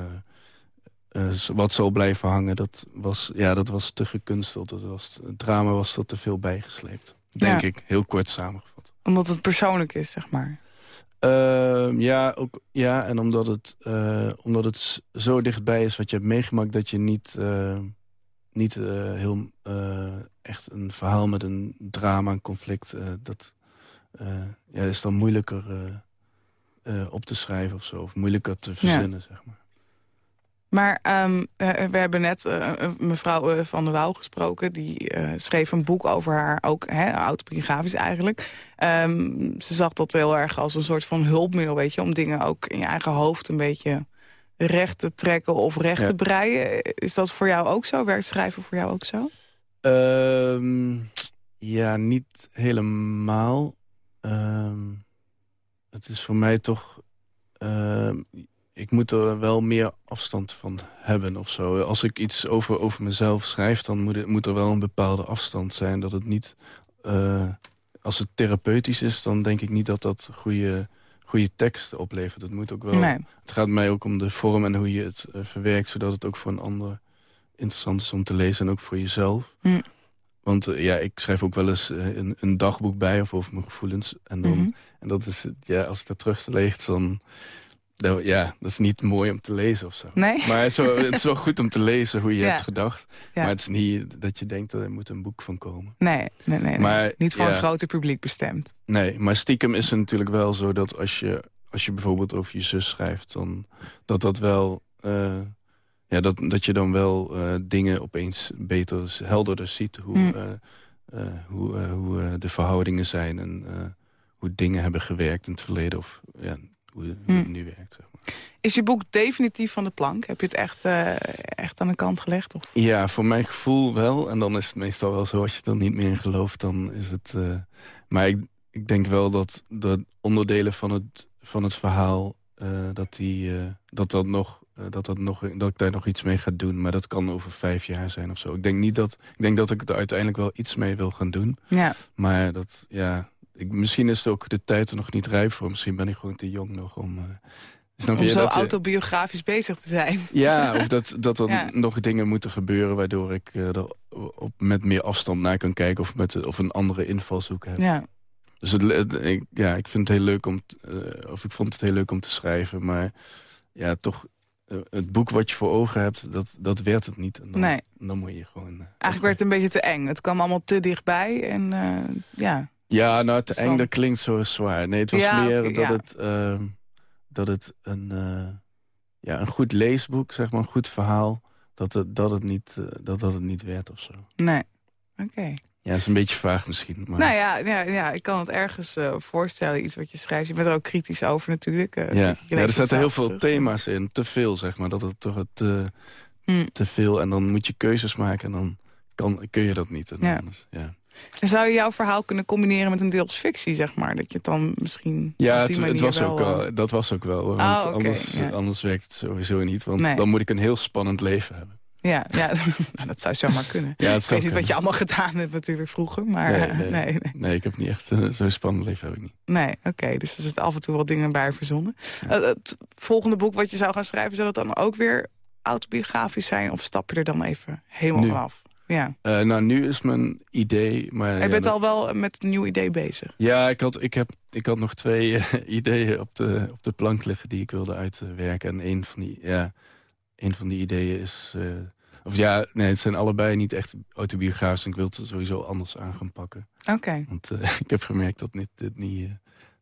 eh, wat zal blijven hangen, dat was, ja, dat was te gekunsteld. Dat was, het drama was er te veel bijgesleept. Denk Ja. ik, heel kort samengevat. Omdat het persoonlijk is, zeg maar. Ehm, ja, ook, ja, en omdat het, eh, omdat het zo dichtbij is wat je hebt meegemaakt... dat je niet, eh, niet eh, heel echt een verhaal met een drama, een conflict... dat ja, is dan moeilijker op te schrijven of zo. Of moeilijker te verzinnen, zeg maar. Maar ehm, eh, we hebben net eh, eh, mevrouw Van der Wouw gesproken. Die schreef een boek over haar, ook hè, autobiografisch eigenlijk. Ehm, ze zag dat heel erg als een soort van hulpmiddel, weet je... om dingen ook in je eigen hoofd een beetje recht te trekken of recht Ja. te breien. Is dat voor jou ook zo? Werkt schrijven voor jou ook zo? Ehm, ja, niet helemaal. Het is voor mij toch... ik moet er wel meer afstand van hebben of zo. Als ik iets over, over mezelf schrijf, dan moet, het, moet er wel een bepaalde afstand zijn. Dat het niet... eh, als het therapeutisch is, dan denk ik niet dat dat goede, goede tekst oplevert. Het moet ook wel... Nee. Het gaat mij ook om de vorm en hoe je het eh, verwerkt... zodat het ook voor een ander interessant is om te lezen en ook voor jezelf. Hm. Want eh, ja, ik schrijf ook wel eens een, een dagboek bij of over mijn gevoelens. En, dan, Mhm. en dat is, ja, als het daar terug leegt, dan, dan... Ja, dat is niet mooi om te lezen of zo. Nee? Maar het is, wel, het is wel goed om te lezen hoe je Ja. hebt gedacht. Ja. Maar het is niet dat je denkt, er moet een boek van komen. Nee, nee, nee. nee. Maar, Niet voor ja. een groter publiek bestemd. Nee, maar stiekem is het natuurlijk wel zo dat als je, als je bijvoorbeeld over je zus schrijft... dan dat dat wel... eh, ja, dat, dat je dan wel eh, dingen opeens beter, helderder ziet. Hoe, Mm. eh, hoe, hoe de verhoudingen zijn en hoe dingen hebben gewerkt in het verleden. Of ja, hoe, hoe het Mm. nu werkt. Zeg maar. Is je boek definitief van de plank? Heb je het echt, eh, echt aan de kant gelegd? Of? Ja, voor mijn gevoel wel. En dan is het meestal wel zo, als je er niet meer in gelooft, dan is het... eh, maar ik, ik denk wel dat de onderdelen van het, van het verhaal... eh, dat, die, dat, dat, nog, dat, dat, nog, dat ik daar nog iets mee ga doen. Maar dat kan over vijf jaar zijn of zo. Ik denk, niet dat, ik denk dat ik er uiteindelijk wel iets mee wil gaan doen. Ja. Maar dat, ja... Ik, misschien is het ook de tijd er nog niet rijp voor. Misschien ben ik gewoon te jong nog om... eh, snap Om je, zo dat je- autobiografisch bezig te zijn. ja, of dat, dat er Ja. nog dingen moeten gebeuren... waardoor ik eh, er op, met meer afstand naar kan kijken... of, met, of een andere invalshoek heb. Ja. Dus het, het- ik, ja, ik vind het heel leuk om... t- eh, of ik vond het heel leuk om te schrijven. Maar ja, toch... eh, het boek wat je voor ogen hebt, dat, dat werd het niet. En dan, Nee. dan moet je gewoon... eh, Eigenlijk werd het een beetje te eng. Het kwam allemaal te dichtbij. En eh, ja. Ja, nou, te Dus eng, dat klinkt zo zwaar. Nee, het was Ja, meer dat, ja. het, ehm, dat het een, eh, ja, een goed leesboek, zeg maar, een goed verhaal... dat het, dat het, niet, eh, dat, dat het niet werd of zo. Nee. Oké. Ja, dat is een beetje vaag misschien. Maar, Nou ja, ja, ja, ik kan het ergens eh, voorstellen, iets wat je schrijft. Je bent er ook kritisch over natuurlijk. ja. ja, er het zitten heel veel terug. thema's in. Te veel, zeg maar. Dat het toch het, te, Hmm. te veel... En dan moet je keuzes maken en dan kan, kun je dat niet. En Ja. ja. Zou je jouw verhaal kunnen combineren met een deels fictie, zeg maar? Dat je het dan misschien Ja, het, was wel, ook eh, dat was ook wel. Want Ah, anders, ja. anders werkt het sowieso niet. Want Nee. dan moet ik een heel spannend leven hebben. Ja, ja nou, dat zou zomaar kunnen. Ja, ik weet niet wat je allemaal gedaan hebt natuurlijk vroeger. Maar Nee, eh, nee. nee, nee. Nee, ik heb niet echt eh, zo'n spannend leven heb ik niet. Nee, oké. dus er zitten af en toe wel dingen bij verzonnen. Het volgende boek wat je zou gaan schrijven... zou dat dan ook weer autobiografisch zijn? Of stap je er dan even helemaal Nu. vanaf? Ja. Eh, nou, nu is mijn idee... Maar, Je ja, bent al wel met een nieuw idee bezig. Ja, ik had, ik, heb, ik had nog twee eh, ideeën op de, op de plank liggen die ik wilde uitwerken. En een van die, ja, een van die ideeën is... eh, of ja, nee, het zijn allebei niet echt autobiografisch. en Ik wil het sowieso anders aan gaan pakken. Oké. Want ik heb gemerkt dat dit, dit niet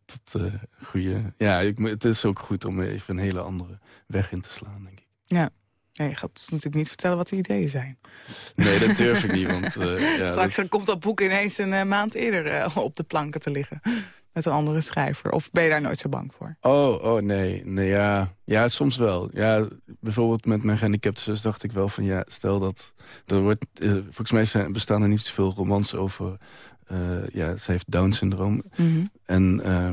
tot goede... Ja, ik, het is ook goed om even een hele andere weg in te slaan, denk ik. Nee, je gaat natuurlijk niet vertellen wat de ideeën zijn. Nee, dat durf ik niet, want... eh, ja, Straks dat- komt dat boek ineens een eh, maand eerder eh, op de planken te liggen. Met een andere schrijver. Of ben je daar nooit zo bang voor? Oh, oh nee. nee ja. ja, soms wel. Ja, bijvoorbeeld met mijn gehandicapte zus dacht ik wel van... ja, stel dat... Er wordt, volgens mij zijn, bestaan er niet zoveel romans over... ja, ze heeft Down-syndroom. En eh,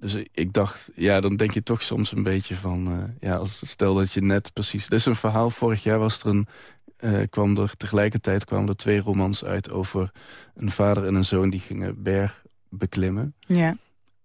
dus ik dacht, ja, dan denk je toch soms een beetje van... eh, ja, als, stel dat je net precies... Er is een verhaal, vorig jaar was er een... eh, kwam er tegelijkertijd kwamen er twee romans uit over een vader en een zoon... die gingen berg beklimmen. Ja.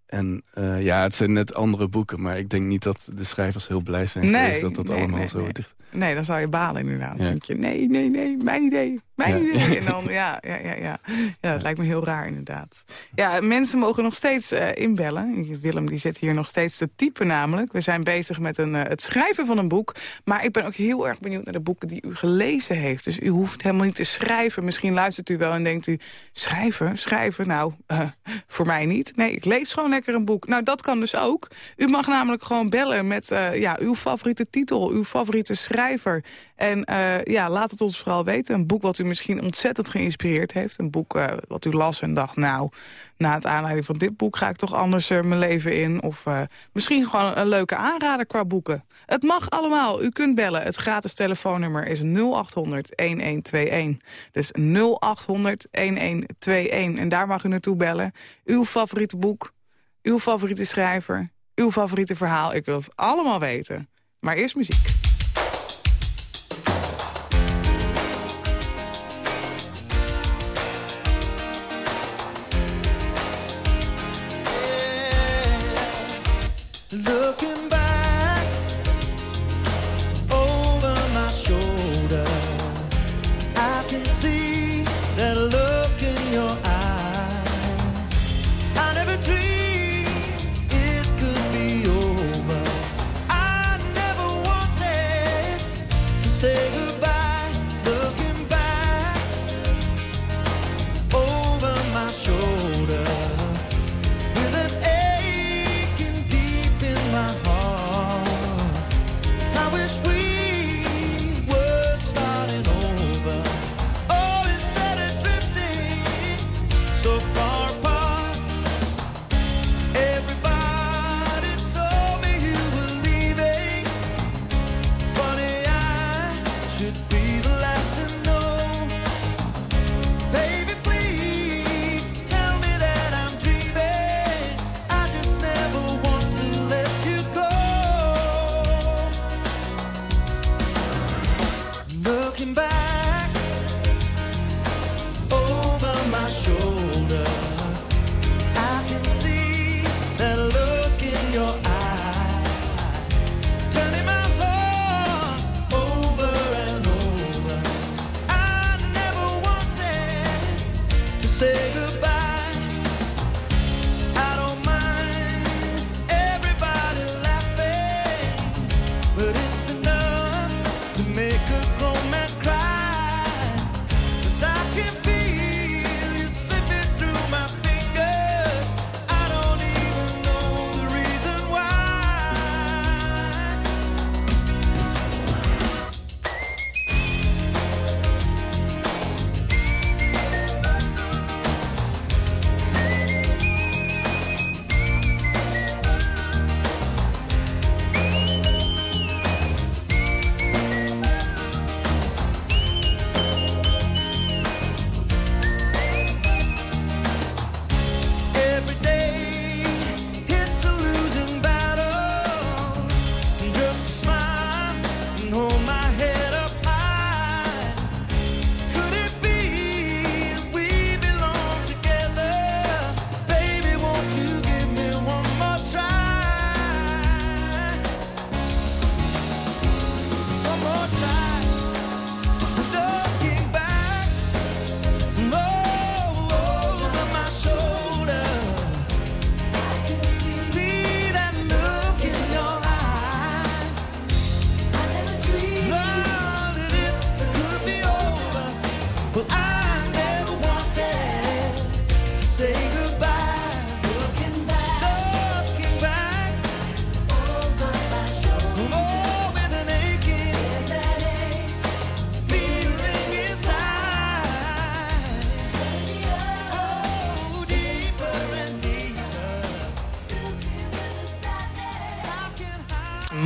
En eh, ja, het zijn net andere boeken, maar ik denk niet dat de schrijvers heel blij zijn Nee, geweest dat dat nee, allemaal nee, zo dicht... Nee, dan zou je balen inderdaad. Ja. Dan denk je, nee, nee, nee, mijn idee, mijn Ja. idee. En dan, ja, ja, ja, ja. ja, dat lijkt me heel raar inderdaad. Ja, mensen mogen nog steeds eh, inbellen. Willem die zit hier nog steeds te typen namelijk. We zijn bezig met een, eh, het schrijven van een boek. Maar ik ben ook heel erg benieuwd naar de boeken die u gelezen heeft. Dus u hoeft helemaal niet te schrijven. Misschien luistert u wel en denkt u, schrijven, schrijven? Nou, eh, voor mij niet. Nee, ik lees gewoon lekker een boek. Nou, dat kan dus ook. U mag namelijk gewoon bellen met ja, uw favoriete titel, uw favoriete schrijver. En eh, ja, laat het ons vooral weten. Een boek wat u misschien ontzettend geïnspireerd heeft. Een boek eh, wat u las en dacht, nou, na het aanleiding van dit boek ga ik toch anders eh, mijn leven in. Of misschien gewoon een leuke aanrader qua boeken. Het mag allemaal. U kunt bellen. Het gratis telefoonnummer is 0800 1121. Dus 0800 1121. En daar mag u naartoe bellen. Uw favoriete boek, uw favoriete schrijver, uw favoriete verhaal. Ik wil het allemaal weten. Maar eerst muziek.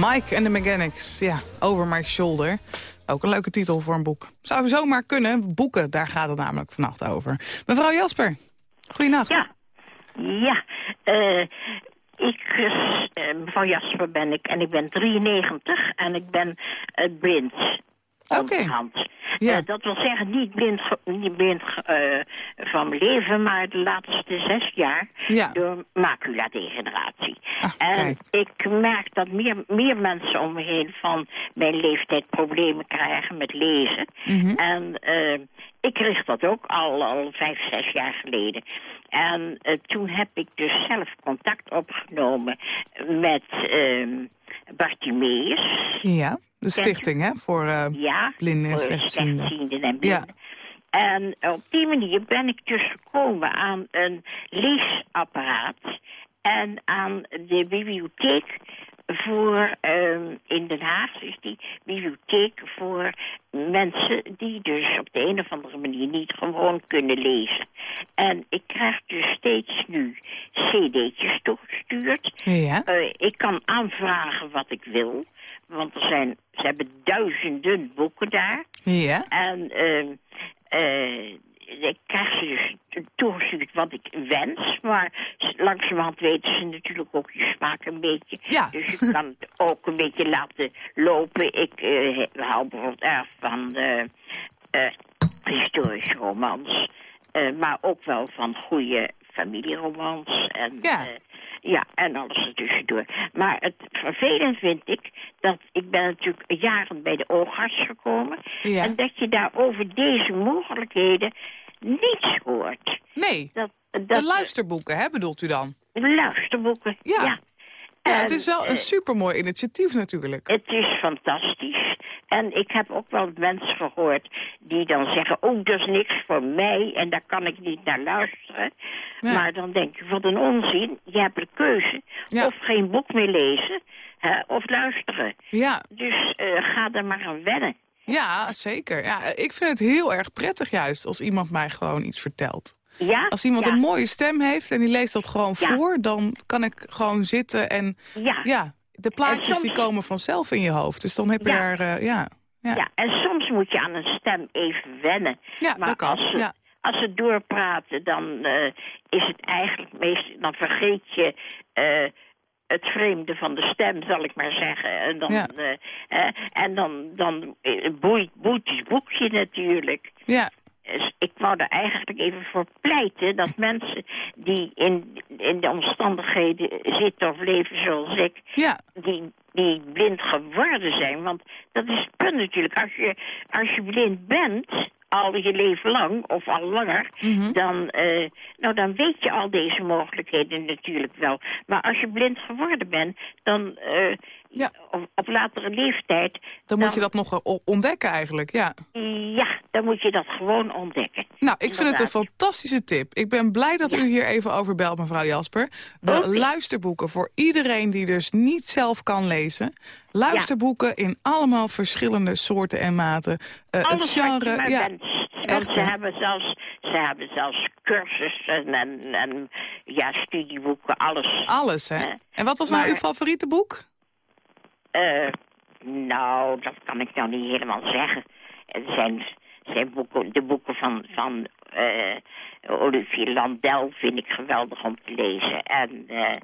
Mike and the Mechanics. Ja, Over My Shoulder. Ook een leuke titel voor een boek. Zou zomaar kunnen. Boeken, daar gaat het namelijk vannacht over. Mevrouw Jasper, goeienacht. Ja, ja. eh, ik, eh, mevrouw Jasper ben ik en ik ben 93 en ik ben eh, blind. Oké. Ja. Eh, dat wil zeggen, niet blind, niet blind eh, van mijn leven, maar de laatste zes jaar Ja. door maculadegeneratie. Ah, en ik merk dat meer, meer mensen om me heen van mijn leeftijd problemen krijgen met lezen. Mhm. En eh, ik kreeg dat ook al, al vijf, zes jaar geleden. En toen heb ik dus zelf contact opgenomen met ehm Bartimeus. Ja, de stichting hè, voor eh, Ja, blinden en slechtzienden. en blinden. En op die manier ben ik dus gekomen aan een leesapparaat en aan de bibliotheek voor, ehm, in Den Haag is die bibliotheek voor mensen die dus op de een of andere manier niet gewoon kunnen lezen. En ik krijg dus steeds nu cd'tjes toegestuurd. Ja. Eh, ik kan aanvragen wat ik wil. Want er zijn, ze hebben duizenden boeken daar. Ja. En eh, ik krijg ze dus toegestuurd wat ik wens. Maar langzamerhand weten ze natuurlijk ook je smaak een beetje. Ja. Dus je kan het ook een beetje laten lopen. Ik he- hou bijvoorbeeld erg van eh, eh, historische romans. Maar ook wel van goede familieromans. En, Ja. Eh, ja, en alles ertussendoor. Maar het vervelend vind ik dat ik ben natuurlijk jaren bij de oogarts gekomen. Ja. En dat je daar over deze mogelijkheden niets hoort. Nee, Dat, de luisterboeken hè, bedoelt u dan? luisterboeken. Ja. Ja. Het is wel eh, een supermooi initiatief natuurlijk. Het is fantastisch. En ik heb ook wel mensen gehoord die dan zeggen... oh, dat is niks voor mij en daar kan ik niet naar luisteren. Ja. Maar dan denk je, wat een onzin. Je hebt de keuze Ja. of geen boek meer lezen hè, of luisteren. Ja, Dus eh, ga er maar aan wennen. ja, zeker. Ja, ik vind het heel erg prettig juist als iemand mij gewoon iets vertelt. Ja? Als iemand ja. een mooie stem heeft en die leest dat gewoon Ja. voor... dan kan ik gewoon zitten en Ja. De plaatjes soms- die komen vanzelf in je hoofd. Dus dan heb je Ja. daar, eh, ja, ja. Ja, en soms moet je aan een stem even wennen. Ja, maar dat kan, Als ze, ja. als ze doorpraten, dan eh, is het eigenlijk meest... Dan vergeet je eh, het vreemde van de stem, zal ik maar zeggen. En dan, Ja. eh, en dan, dan boeit, boeit het boekje natuurlijk. ja. Dus ik wou er eigenlijk even voor pleiten dat mensen die in, in de omstandigheden zitten of leven zoals ik, Ja, die, die blind geworden zijn. Want dat is het punt natuurlijk. Als je, als je blind bent, al je leven lang of al langer, Mhm. dan, eh, nou, dan weet je al deze mogelijkheden natuurlijk wel. Maar als je blind geworden bent, dan eh, Ja. op, op latere leeftijd... dan moet je dat nog o- ontdekken eigenlijk, ja. Ja, dan moet je dat gewoon ontdekken. Nou, ik vind het een fantastische tip. Ik ben blij dat u hier even over belt, mevrouw Jasper. De luisterboeken voor iedereen die dus niet zelf kan lezen. Luisterboeken in allemaal verschillende soorten en maten. Het Alles wat je genre, ja, echt, ze hebben, zelfs, ze hebben zelfs cursussen en, en ja, studieboeken, alles. alles, hè? En wat was nou uw favoriete boek? Eh, nou, dat kan ik nou niet helemaal zeggen. Het zijn, zijn boeken, de boeken van, van eh, Olivier Landel vind ik geweldig om te lezen. En eh,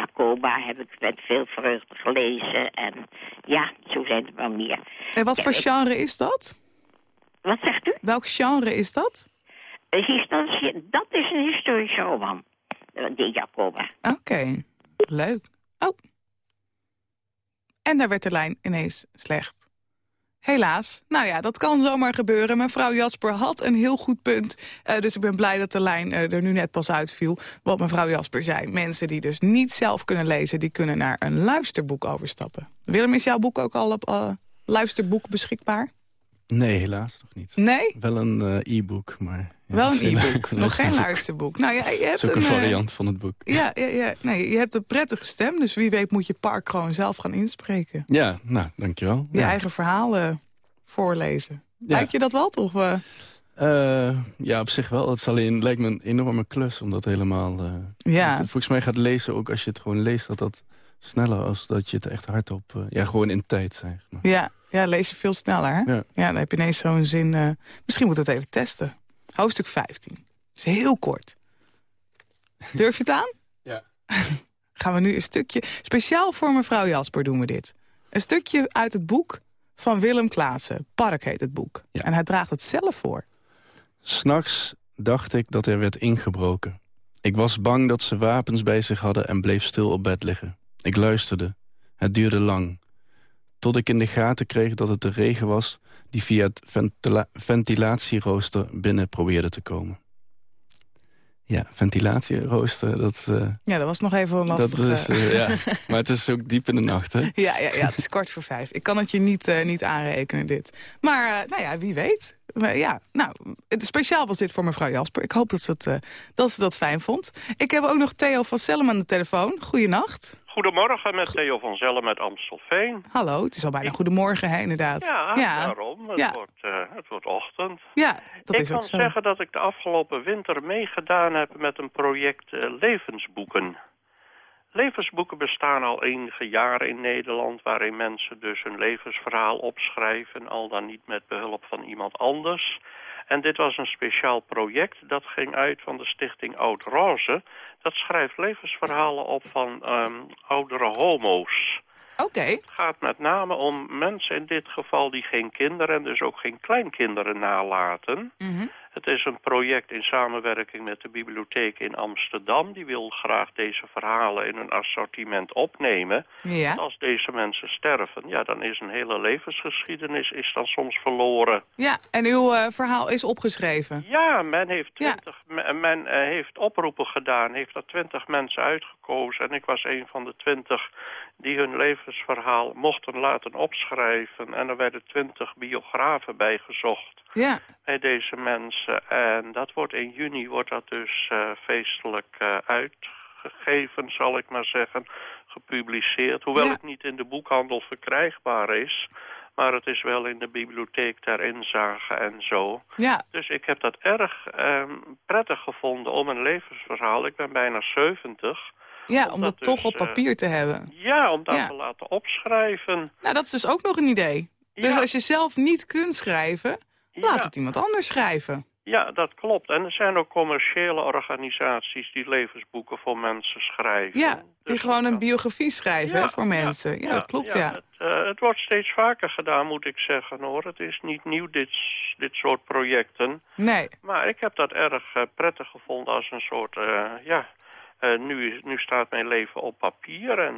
Jacoba heb ik met veel vreugde gelezen. En ja, zo zijn er wel meer. En wat Ja, voor ik- genre is dat? Wat zegt u? Welk genre is dat? Historische- dat is een historische roman. Eh, Die Jacoba. Oké, leuk. Oh. En daar werd de lijn ineens slecht. Helaas. Nou ja, dat kan zomaar gebeuren. Mevrouw Jasper had een heel goed punt. Eh, dus ik ben blij dat de lijn eh, er nu net pas uitviel. Wat mevrouw Jasper zei. Mensen die dus niet zelf kunnen lezen... die kunnen naar een luisterboek overstappen. Willem, is jouw boek ook al op eh, luisterboek beschikbaar? Nee, helaas nog niet. Nee? Wel een e-book, maar... Wel een e-book. Nog geen Luisterboek. Nou ja, je hebt Dat is ook een eh, variant van het boek. Ja, ja, ja. Nee, je hebt een prettige stem, dus wie weet moet je Park gewoon zelf gaan inspreken. Ja, nou, dankjewel. Je ja. eigen verhalen voorlezen. Ja. Lijkt je dat wel, toch? eh? Eh, ja, op zich wel. Het is alleen, lijkt me een enorme klus om dat helemaal... Ja. Volgens mij gaat lezen ook als je het gewoon leest... dat dat sneller als dat je het echt hardop... eh, ja, gewoon in tijd, zeg maar. Ja, ja lees je veel sneller. Hè? Ja. Ja, dan heb je ineens zo'n zin. misschien moet het even testen. Hoofdstuk 15. is heel kort. Durf je het aan? Ja. Gaan we nu een stukje... Speciaal voor mevrouw Jasper doen we dit. Een stukje uit het boek van Willem Klaassen. Park heet het boek. Ja. En hij draagt het zelf voor. S'nachts dacht ik dat er werd ingebroken. Ik was bang dat ze wapens bij zich hadden en bleef stil op bed liggen. Ik luisterde. Het duurde lang. Tot ik in de gaten kreeg dat het de regen was... die via het ventila- ventilatierooster binnen probeerde te komen. Ja, ventilatierooster, dat, eh, Ja, dat was nog even een dat lastig... is... eh, eh, ja. Maar het is ook diep in de nacht, hè? Ja, ja, ja, het is kwart voor vijf. Ik kan het je niet, niet aanrekenen, dit. Maar, nou ja, wie weet. Maar ja, nou, het, speciaal was dit voor mevrouw Jasper. Ik hoop dat ze, het, dat ze dat fijn vond. Ik heb ook nog Theo van Sellem aan de telefoon. Goeienacht. Goedemorgen met Theo van Zellen met Amstelveen. Hallo, het is al bijna goedemorgen, hè, inderdaad. Ja, ja, daarom. Het, Ja. Wordt, eh, het wordt ochtend. ja, dat ik is kan zo. zeggen dat ik de afgelopen winter meegedaan heb met een project eh, levensboeken. Levensboeken bestaan al enige jaren in Nederland... waarin mensen dus hun levensverhaal opschrijven... al dan niet met behulp van iemand anders... En dit was een speciaal project dat ging uit van de stichting Oud Roze. Dat schrijft levensverhalen op van ehm, oudere homo's. Oké, Het gaat met name om mensen in dit geval die geen kinderen en dus ook geen kleinkinderen nalaten. Mhm. Het is een project in samenwerking met de bibliotheek in Amsterdam. Die wil graag deze verhalen in hun assortiment opnemen. ja. Als deze mensen sterven, ja, dan is een hele levensgeschiedenis is dan soms verloren. Ja, en uw eh, verhaal is opgeschreven. Ja, men heeft, Ja. 20, me- men eh, heeft oproepen gedaan, heeft er twintig mensen uitgekozen. En ik was een van de twintig die hun levensverhaal mochten laten opschrijven. En er werden twintig biografen bij gezocht Ja, bij deze mensen. En dat wordt in juni wordt dat dus eh, feestelijk eh, uitgegeven, zal ik maar zeggen, gepubliceerd. Hoewel Ja. het niet in de boekhandel verkrijgbaar is... Maar het is wel in de bibliotheek ter inzage en zo. ja, Dus ik heb dat erg ehm, prettig gevonden om een levensverhaal. Ik ben bijna 70. ja Om om dat dat toch dus, op eh, papier te hebben. Ja, om dat Ja. te laten opschrijven. Nou, dat is dus ook nog een idee. Dus Ja. als je zelf niet kunt schrijven, laat het iemand anders schrijven. Ja, dat klopt. En er zijn ook commerciële organisaties die levensboeken voor mensen schrijven. Ja, die Dus gewoon een biografie schrijven voor mensen. Ja, dat klopt, ja. Het, eh, het wordt steeds vaker gedaan, moet ik zeggen, hoor. Het is niet nieuw, dit, dit soort projecten. Nee, Maar ik heb dat erg eh, prettig gevonden als een soort, eh, ja... nu, nu staat mijn leven op papier en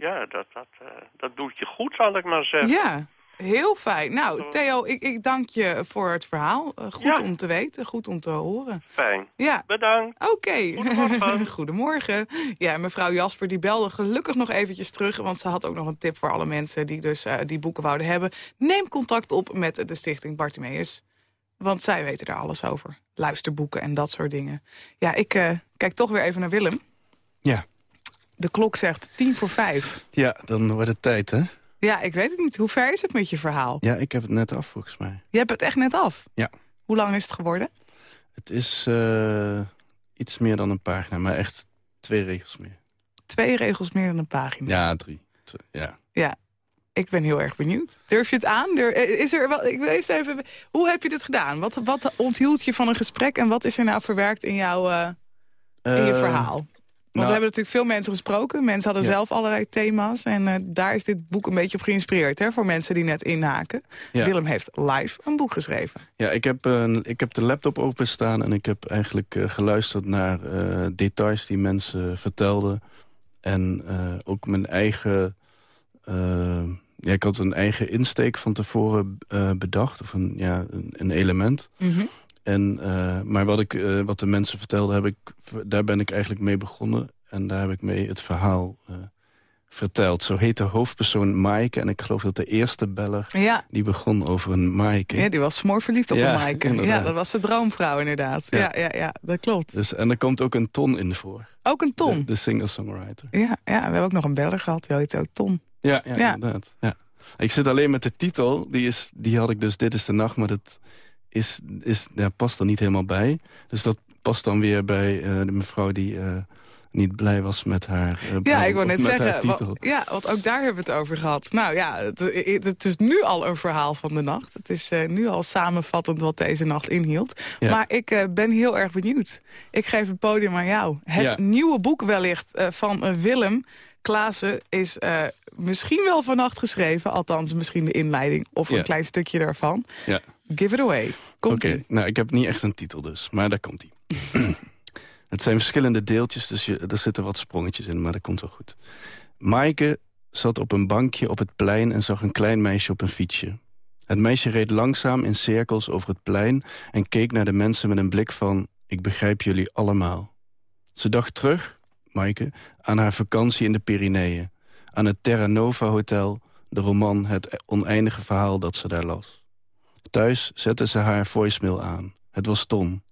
ja, dat, dat, dat doet je goed, zal ik maar zeggen. ja. Heel fijn. Nou, Theo, ik, ik dank je voor het verhaal. Eh, goed Ja. om te weten, goed om te horen. Fijn. Ja, Bedankt. Oké. Goedemorgen. Goedemorgen. Ja, mevrouw Jasper die belde gelukkig nog eventjes terug... want ze had ook nog een tip voor alle mensen die dus eh, die boeken wouden hebben. Neem contact op met de stichting Bartimeus. Want zij weten daar alles over. Luisterboeken en dat soort dingen. Ja, ik eh, kijk toch weer even naar Willem. Ja. De klok zegt tien voor vijf. Ja, dan wordt het tijd, hè? Ja, ik weet het niet. Hoe ver is het met je verhaal? Ja, ik heb het net af, volgens mij. Je hebt het echt net af. Ja. Hoe lang is het geworden? Het is eh, iets meer dan een pagina, maar echt twee regels meer. Twee regels meer dan een pagina. Ja, drie. Ja. Ja, ik ben heel erg benieuwd. Durf je het aan? Eh, Is er wel, ik wil eerst even, hoe heb je dit gedaan? Wat, wat onthield je van een gesprek en wat is er nou verwerkt in, jouw, eh, in je Eh, verhaal? Want nou- we hebben natuurlijk veel mensen gesproken. Mensen hadden Ja. zelf allerlei thema's. En eh, daar is dit boek een beetje op geïnspireerd. Hè, voor mensen die net inhaken. Ja. Willem heeft live een boek geschreven. Ja, ik heb, eh, ik heb de laptop openstaan en ik heb eigenlijk eh, geluisterd naar details die mensen vertelden. En ook mijn eigen... ja, ik had een eigen insteek van tevoren bedacht, of een, ja, een, een element. En, eh, maar wat, ik, eh, wat de mensen vertelden, heb ik, daar ben ik eigenlijk mee begonnen. En daar heb ik mee het verhaal eh, verteld. Zo heet de hoofdpersoon Maaike. En ik geloof dat de eerste beller Ja. die begon over een Maaike. ja, die was smoor verliefd op Ja, een Maaike. Ja, dat was de droomvrouw inderdaad. Ja, Ja. ja, ja, dat klopt. Dus, en er komt ook een ton in voor. Ook een Ton. De, de singer-songwriter. Ja, ja, we hebben ook nog een beller gehad. Die heet ook Ton. Ja, ja, Ja. inderdaad. Ja. Ik zit alleen met de titel. Die, is, die had ik dus, Dit is de Nacht. Maar dat is, is, ja, past er niet helemaal bij. Dus dat past dan weer bij eh, de mevrouw die, eh, niet blij was met haar uh, Ja, ik wou net zeggen, ja, want ook daar hebben we het over gehad. Nou ja, het, het is nu al een verhaal van de nacht. Het is uh, nu al samenvattend wat deze nacht inhield. Ja. Maar ik uh, ben heel erg benieuwd. Ik geef het podium aan jou. Het Ja. nieuwe boek wellicht van Willem Klaassen is uh, misschien wel vannacht geschreven. Althans, misschien de inleiding of Ja. een klein stukje daarvan. Ja. Give it away. Komt Oké, ie. nou, ik heb niet echt een titel dus, maar daar komt hij. het zijn verschillende deeltjes, dus je, er zitten wat sprongetjes in, maar dat komt wel goed. Maaike zat op een bankje op het plein en zag een klein meisje op een fietsje. Het meisje reed langzaam in cirkels over het plein... en keek naar de mensen met een blik van... ik begrijp jullie allemaal. Ze dacht terug, Maaike, aan haar vakantie in de Pyreneeën... aan het Terra Nova Hotel, de roman Het Oneindige Verhaal dat ze daar las. Thuis zette ze haar voicemail aan. Het was Ton.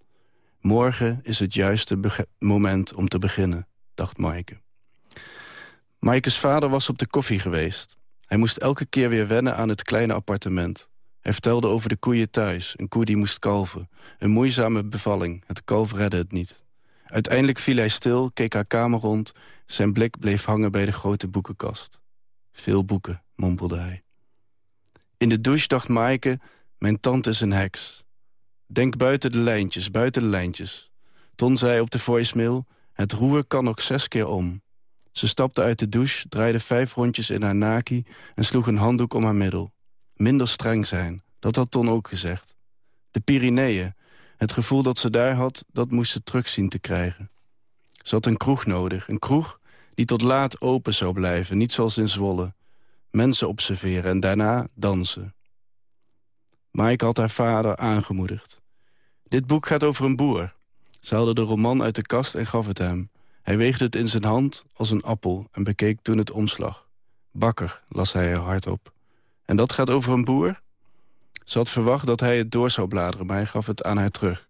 Morgen is het juiste moment om te beginnen, dacht Maaike. Maaikes vader was op de koffie geweest. Hij moest elke keer weer wennen aan het kleine appartement. Hij vertelde over de koeien thuis, een koe die moest kalven. Een moeizame bevalling, het kalf redde het niet. Uiteindelijk viel hij stil, keek haar kamer rond. Zijn blik bleef hangen bij de grote boekenkast. Veel boeken, mompelde hij. In de douche dacht Maaike, mijn tante is een heks. Denk buiten de lijntjes, buiten de lijntjes. Ton zei op de voicemail, het roer kan nog zes keer om. Ze stapte uit de douche, draaide vijf rondjes in haar naki... en sloeg een handdoek om haar middel. Minder streng zijn, dat had Ton ook gezegd. De Pyreneeën, het gevoel dat ze daar had... dat moest ze terug zien te krijgen. Ze had een kroeg nodig, een kroeg die tot laat open zou blijven... niet zoals in Zwolle. Mensen observeren en daarna dansen. Maaike had haar vader aangemoedigd. Dit boek gaat over een boer. Ze haalde de roman uit de kast en gaf het hem. Hij weegde het in zijn hand als een appel en bekeek toen het omslag. Bakker, las hij er hardop. En dat gaat over een boer? Ze had verwacht dat hij het door zou bladeren, maar hij gaf het aan haar terug.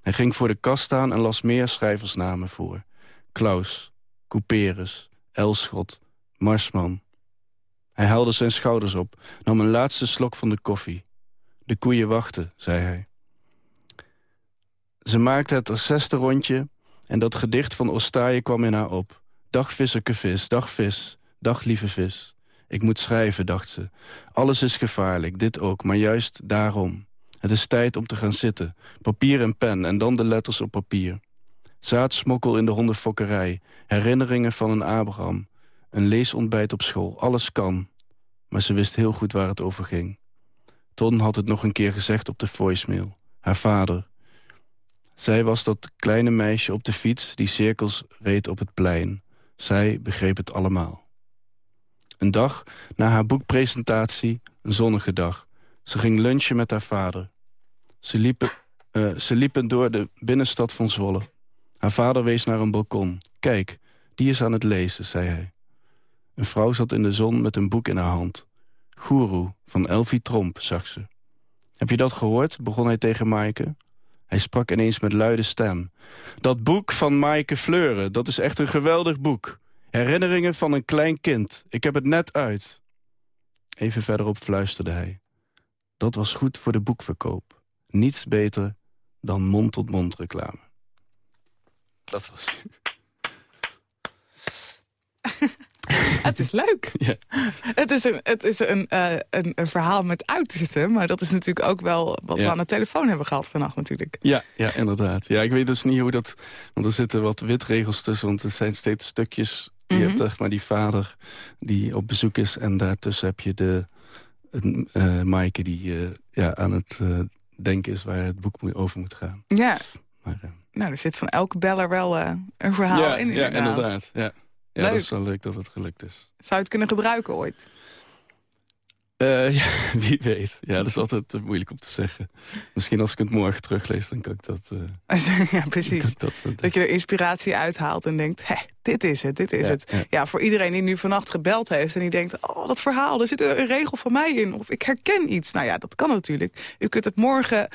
Hij ging voor de kast staan en las meer schrijversnamen voor. Klaus, Couperus, Elschot, Marsman. Hij haalde zijn schouders op, nam een laatste slok van de koffie. De koeien wachten, zei hij. Ze maakte het zesde rondje en dat gedicht van Ostaaije kwam in haar op. Dag visserke vis, dag vis, dag lieve vis. Ik moet schrijven, dacht ze. Alles is gevaarlijk, dit ook, maar juist daarom. Het is tijd om te gaan zitten. Papier en pen en dan de letters op papier. Zaadsmokkel in de hondenfokkerij. Herinneringen van een Abraham. Een leesontbijt op school. Alles kan. Maar ze wist heel goed waar het over ging. Ton had het nog een keer gezegd op de voicemail. Haar vader. Zij was dat kleine meisje op de fiets die cirkels reed op het plein. Zij begreep het allemaal. Een dag na haar boekpresentatie, een zonnige dag. Ze ging lunchen met haar vader. Ze liepen, uh, ze liepen door de binnenstad van Zwolle. Haar vader wees naar een balkon. Kijk, die is aan het lezen, zei hij. Een vrouw zat in de zon met een boek in haar hand. Guru van Elfie Tromp, zag ze. Heb je dat gehoord? begon hij tegen Maaike. Hij sprak ineens met luide stem. Dat boek van Maaike Fleuren, dat is echt een geweldig boek. Herinneringen van een klein kind. Ik heb het net uit. Even verderop fluisterde hij. Dat was goed voor de boekverkoop. Niets beter dan mond-tot-mond -mond reclame. Dat was... het is leuk. Ja. Het is, een, het is een, uh, een, een, verhaal met uitersten. Maar dat is natuurlijk ook wel wat Ja. we aan de telefoon hebben gehad vannacht natuurlijk. Ja, ja, inderdaad. Ja, ik weet dus niet hoe dat... Want er zitten wat witregels tussen, want het zijn steeds stukjes... Je Mhm. hebt zeg maar die vader die op bezoek is... en daartussen heb je de een, eh Maaike die eh, ja, aan het eh, denken is... waar het boek over moet gaan. Ja, Maar, eh, nou er zit van elke beller wel eh, een verhaal ja, in ja, inderdaad. inderdaad. Ja. Ja, Leuk. dat is wel leuk dat het gelukt is. Zou je het kunnen gebruiken ooit? Eh, ja, wie weet. Ja, dat is altijd eh, moeilijk om te zeggen. Misschien als ik het morgen teruglees, dan kan ik dat... eh, ja, precies. dat, Dat je er inspiratie uithaalt en denkt, hé, dit is het, dit is Ja, het. ja. Ja, voor iedereen die nu vannacht gebeld heeft en die denkt... oh, dat verhaal, er zit een regel van mij in. Of ik herken iets. Nou ja, dat kan natuurlijk. U kunt het morgen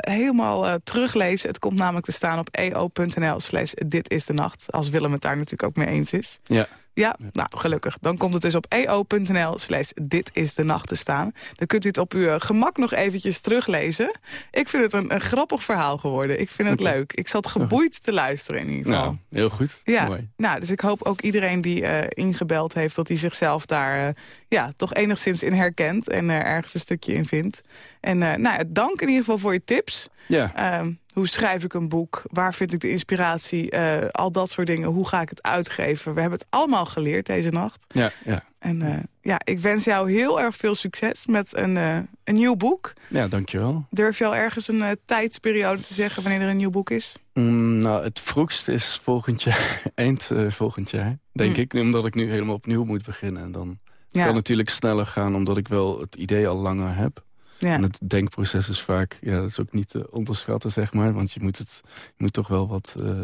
helemaal teruglezen. Het komt namelijk te staan op eo.nl slash dit is de nacht. Als Willem het daar natuurlijk ook mee eens is. ja. Ja, nou gelukkig. Dan komt het dus op eo.nl slash dit is de nacht te staan. Dan kunt u het op uw eh, gemak nog eventjes teruglezen. Ik vind het een, een grappig verhaal geworden. Ik vind het leuk. Ik zat geboeid te luisteren in ieder geval. Nou, heel goed. Ja, Mooi. nou, dus ik hoop ook iedereen die eh, ingebeld heeft... dat hij zichzelf daar eh, ja, toch enigszins in herkent... en er ergens een stukje in vindt. En eh, nou, dank in ieder geval voor je tips. Ja, Ehm, hoe schrijf ik een boek? Waar vind ik de inspiratie? Eh, al dat soort dingen. Hoe ga ik het uitgeven? We hebben het allemaal geleerd deze nacht. ja, ja. En eh, ja, ik wens jou heel erg veel succes met een, een nieuw boek. ja dankjewel. Durf je al ergens een tijdsperiode te zeggen wanneer er een nieuw boek is? Mm, nou, het vroegst is volgend jaar, eind volgend jaar, denk Mm. ik. Omdat ik nu helemaal opnieuw moet beginnen. En dan het Ja. kan natuurlijk sneller gaan, omdat ik wel het idee al langer heb. Ja. En het denkproces is vaak, ja, dat is ook niet te onderschatten, zeg maar. Want je moet, het, je moet toch wel wat eh,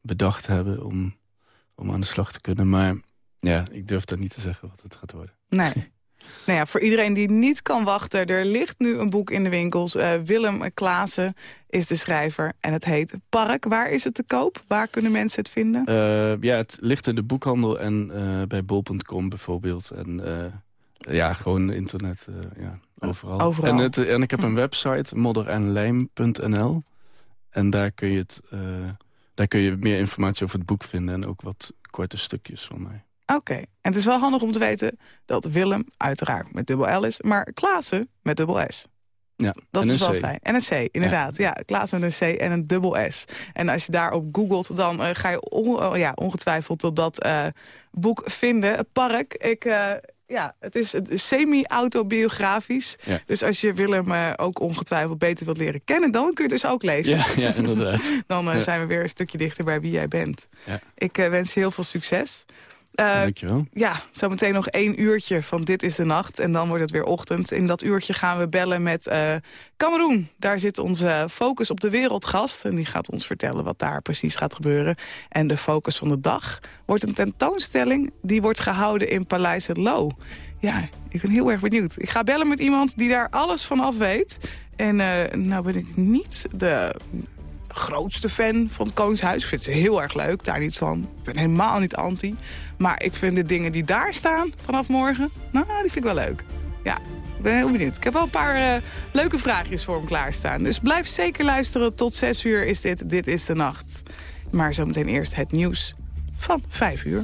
bedacht hebben om, om aan de slag te kunnen. Maar ja, ik durf dat niet te zeggen wat het gaat worden. Nee. nou ja, voor iedereen die niet kan wachten... er ligt nu een boek in de winkels. Eh, Willem Klaassen is de schrijver en het heet Park. Waar is het te koop? Waar kunnen mensen het vinden? Eh, ja, het ligt in de boekhandel en eh, bij bol.com bijvoorbeeld. En eh, ja, gewoon internet, eh, ja, overal. Overal. En, het, en ik heb een website, modderenlijm.nl. En daar kun, je het, eh, daar kun je meer informatie over het boek vinden... en ook wat korte stukjes van mij. Oké. En het is wel handig om te weten dat Willem uiteraard met dubbel L is... maar Klaassen met dubbel S. Ja, Dat is wel C. fijn. En een C, inderdaad. Ja, Klaassen met een C en een dubbel S. En als je daarop googelt, dan eh, ga je on- oh ja, ongetwijfeld tot dat eh, boek vinden. Park. Ik... ja, het is semi-autobiografisch. Ja. Dus als je Willem eh, ook ongetwijfeld beter wilt leren kennen... dan kun je het dus ook lezen. Ja, ja inderdaad. Dan eh, zijn we weer een stukje dichter bij wie jij bent. Ja. Ik eh, wens je heel veel succes. Eh, Dankjewel. ja, zometeen nog één uurtje van Dit is de Nacht. En dan wordt het weer ochtend. In dat uurtje gaan we bellen met eh Cameroen. Daar zit onze focus op de wereldgast. En die gaat ons vertellen wat daar precies gaat gebeuren. En de focus van de dag wordt een tentoonstelling. Die wordt gehouden in Paleis het Loo. Ja, ik ben heel erg benieuwd. Ik ga bellen met iemand die daar alles van af weet. En eh, nou ben ik niet de grootste fan van het Koningshuis. Ik vind ze heel erg leuk, daar niet van. Ik ben helemaal niet anti. Maar ik vind de dingen die daar staan vanaf morgen... nou, die vind ik wel leuk. Ja, ik ben heel benieuwd. Ik heb wel een paar eh, leuke vraagjes voor hem klaarstaan. Dus blijf zeker luisteren. Tot zes uur is dit Dit is de Nacht. Maar zometeen eerst het nieuws van vijf uur.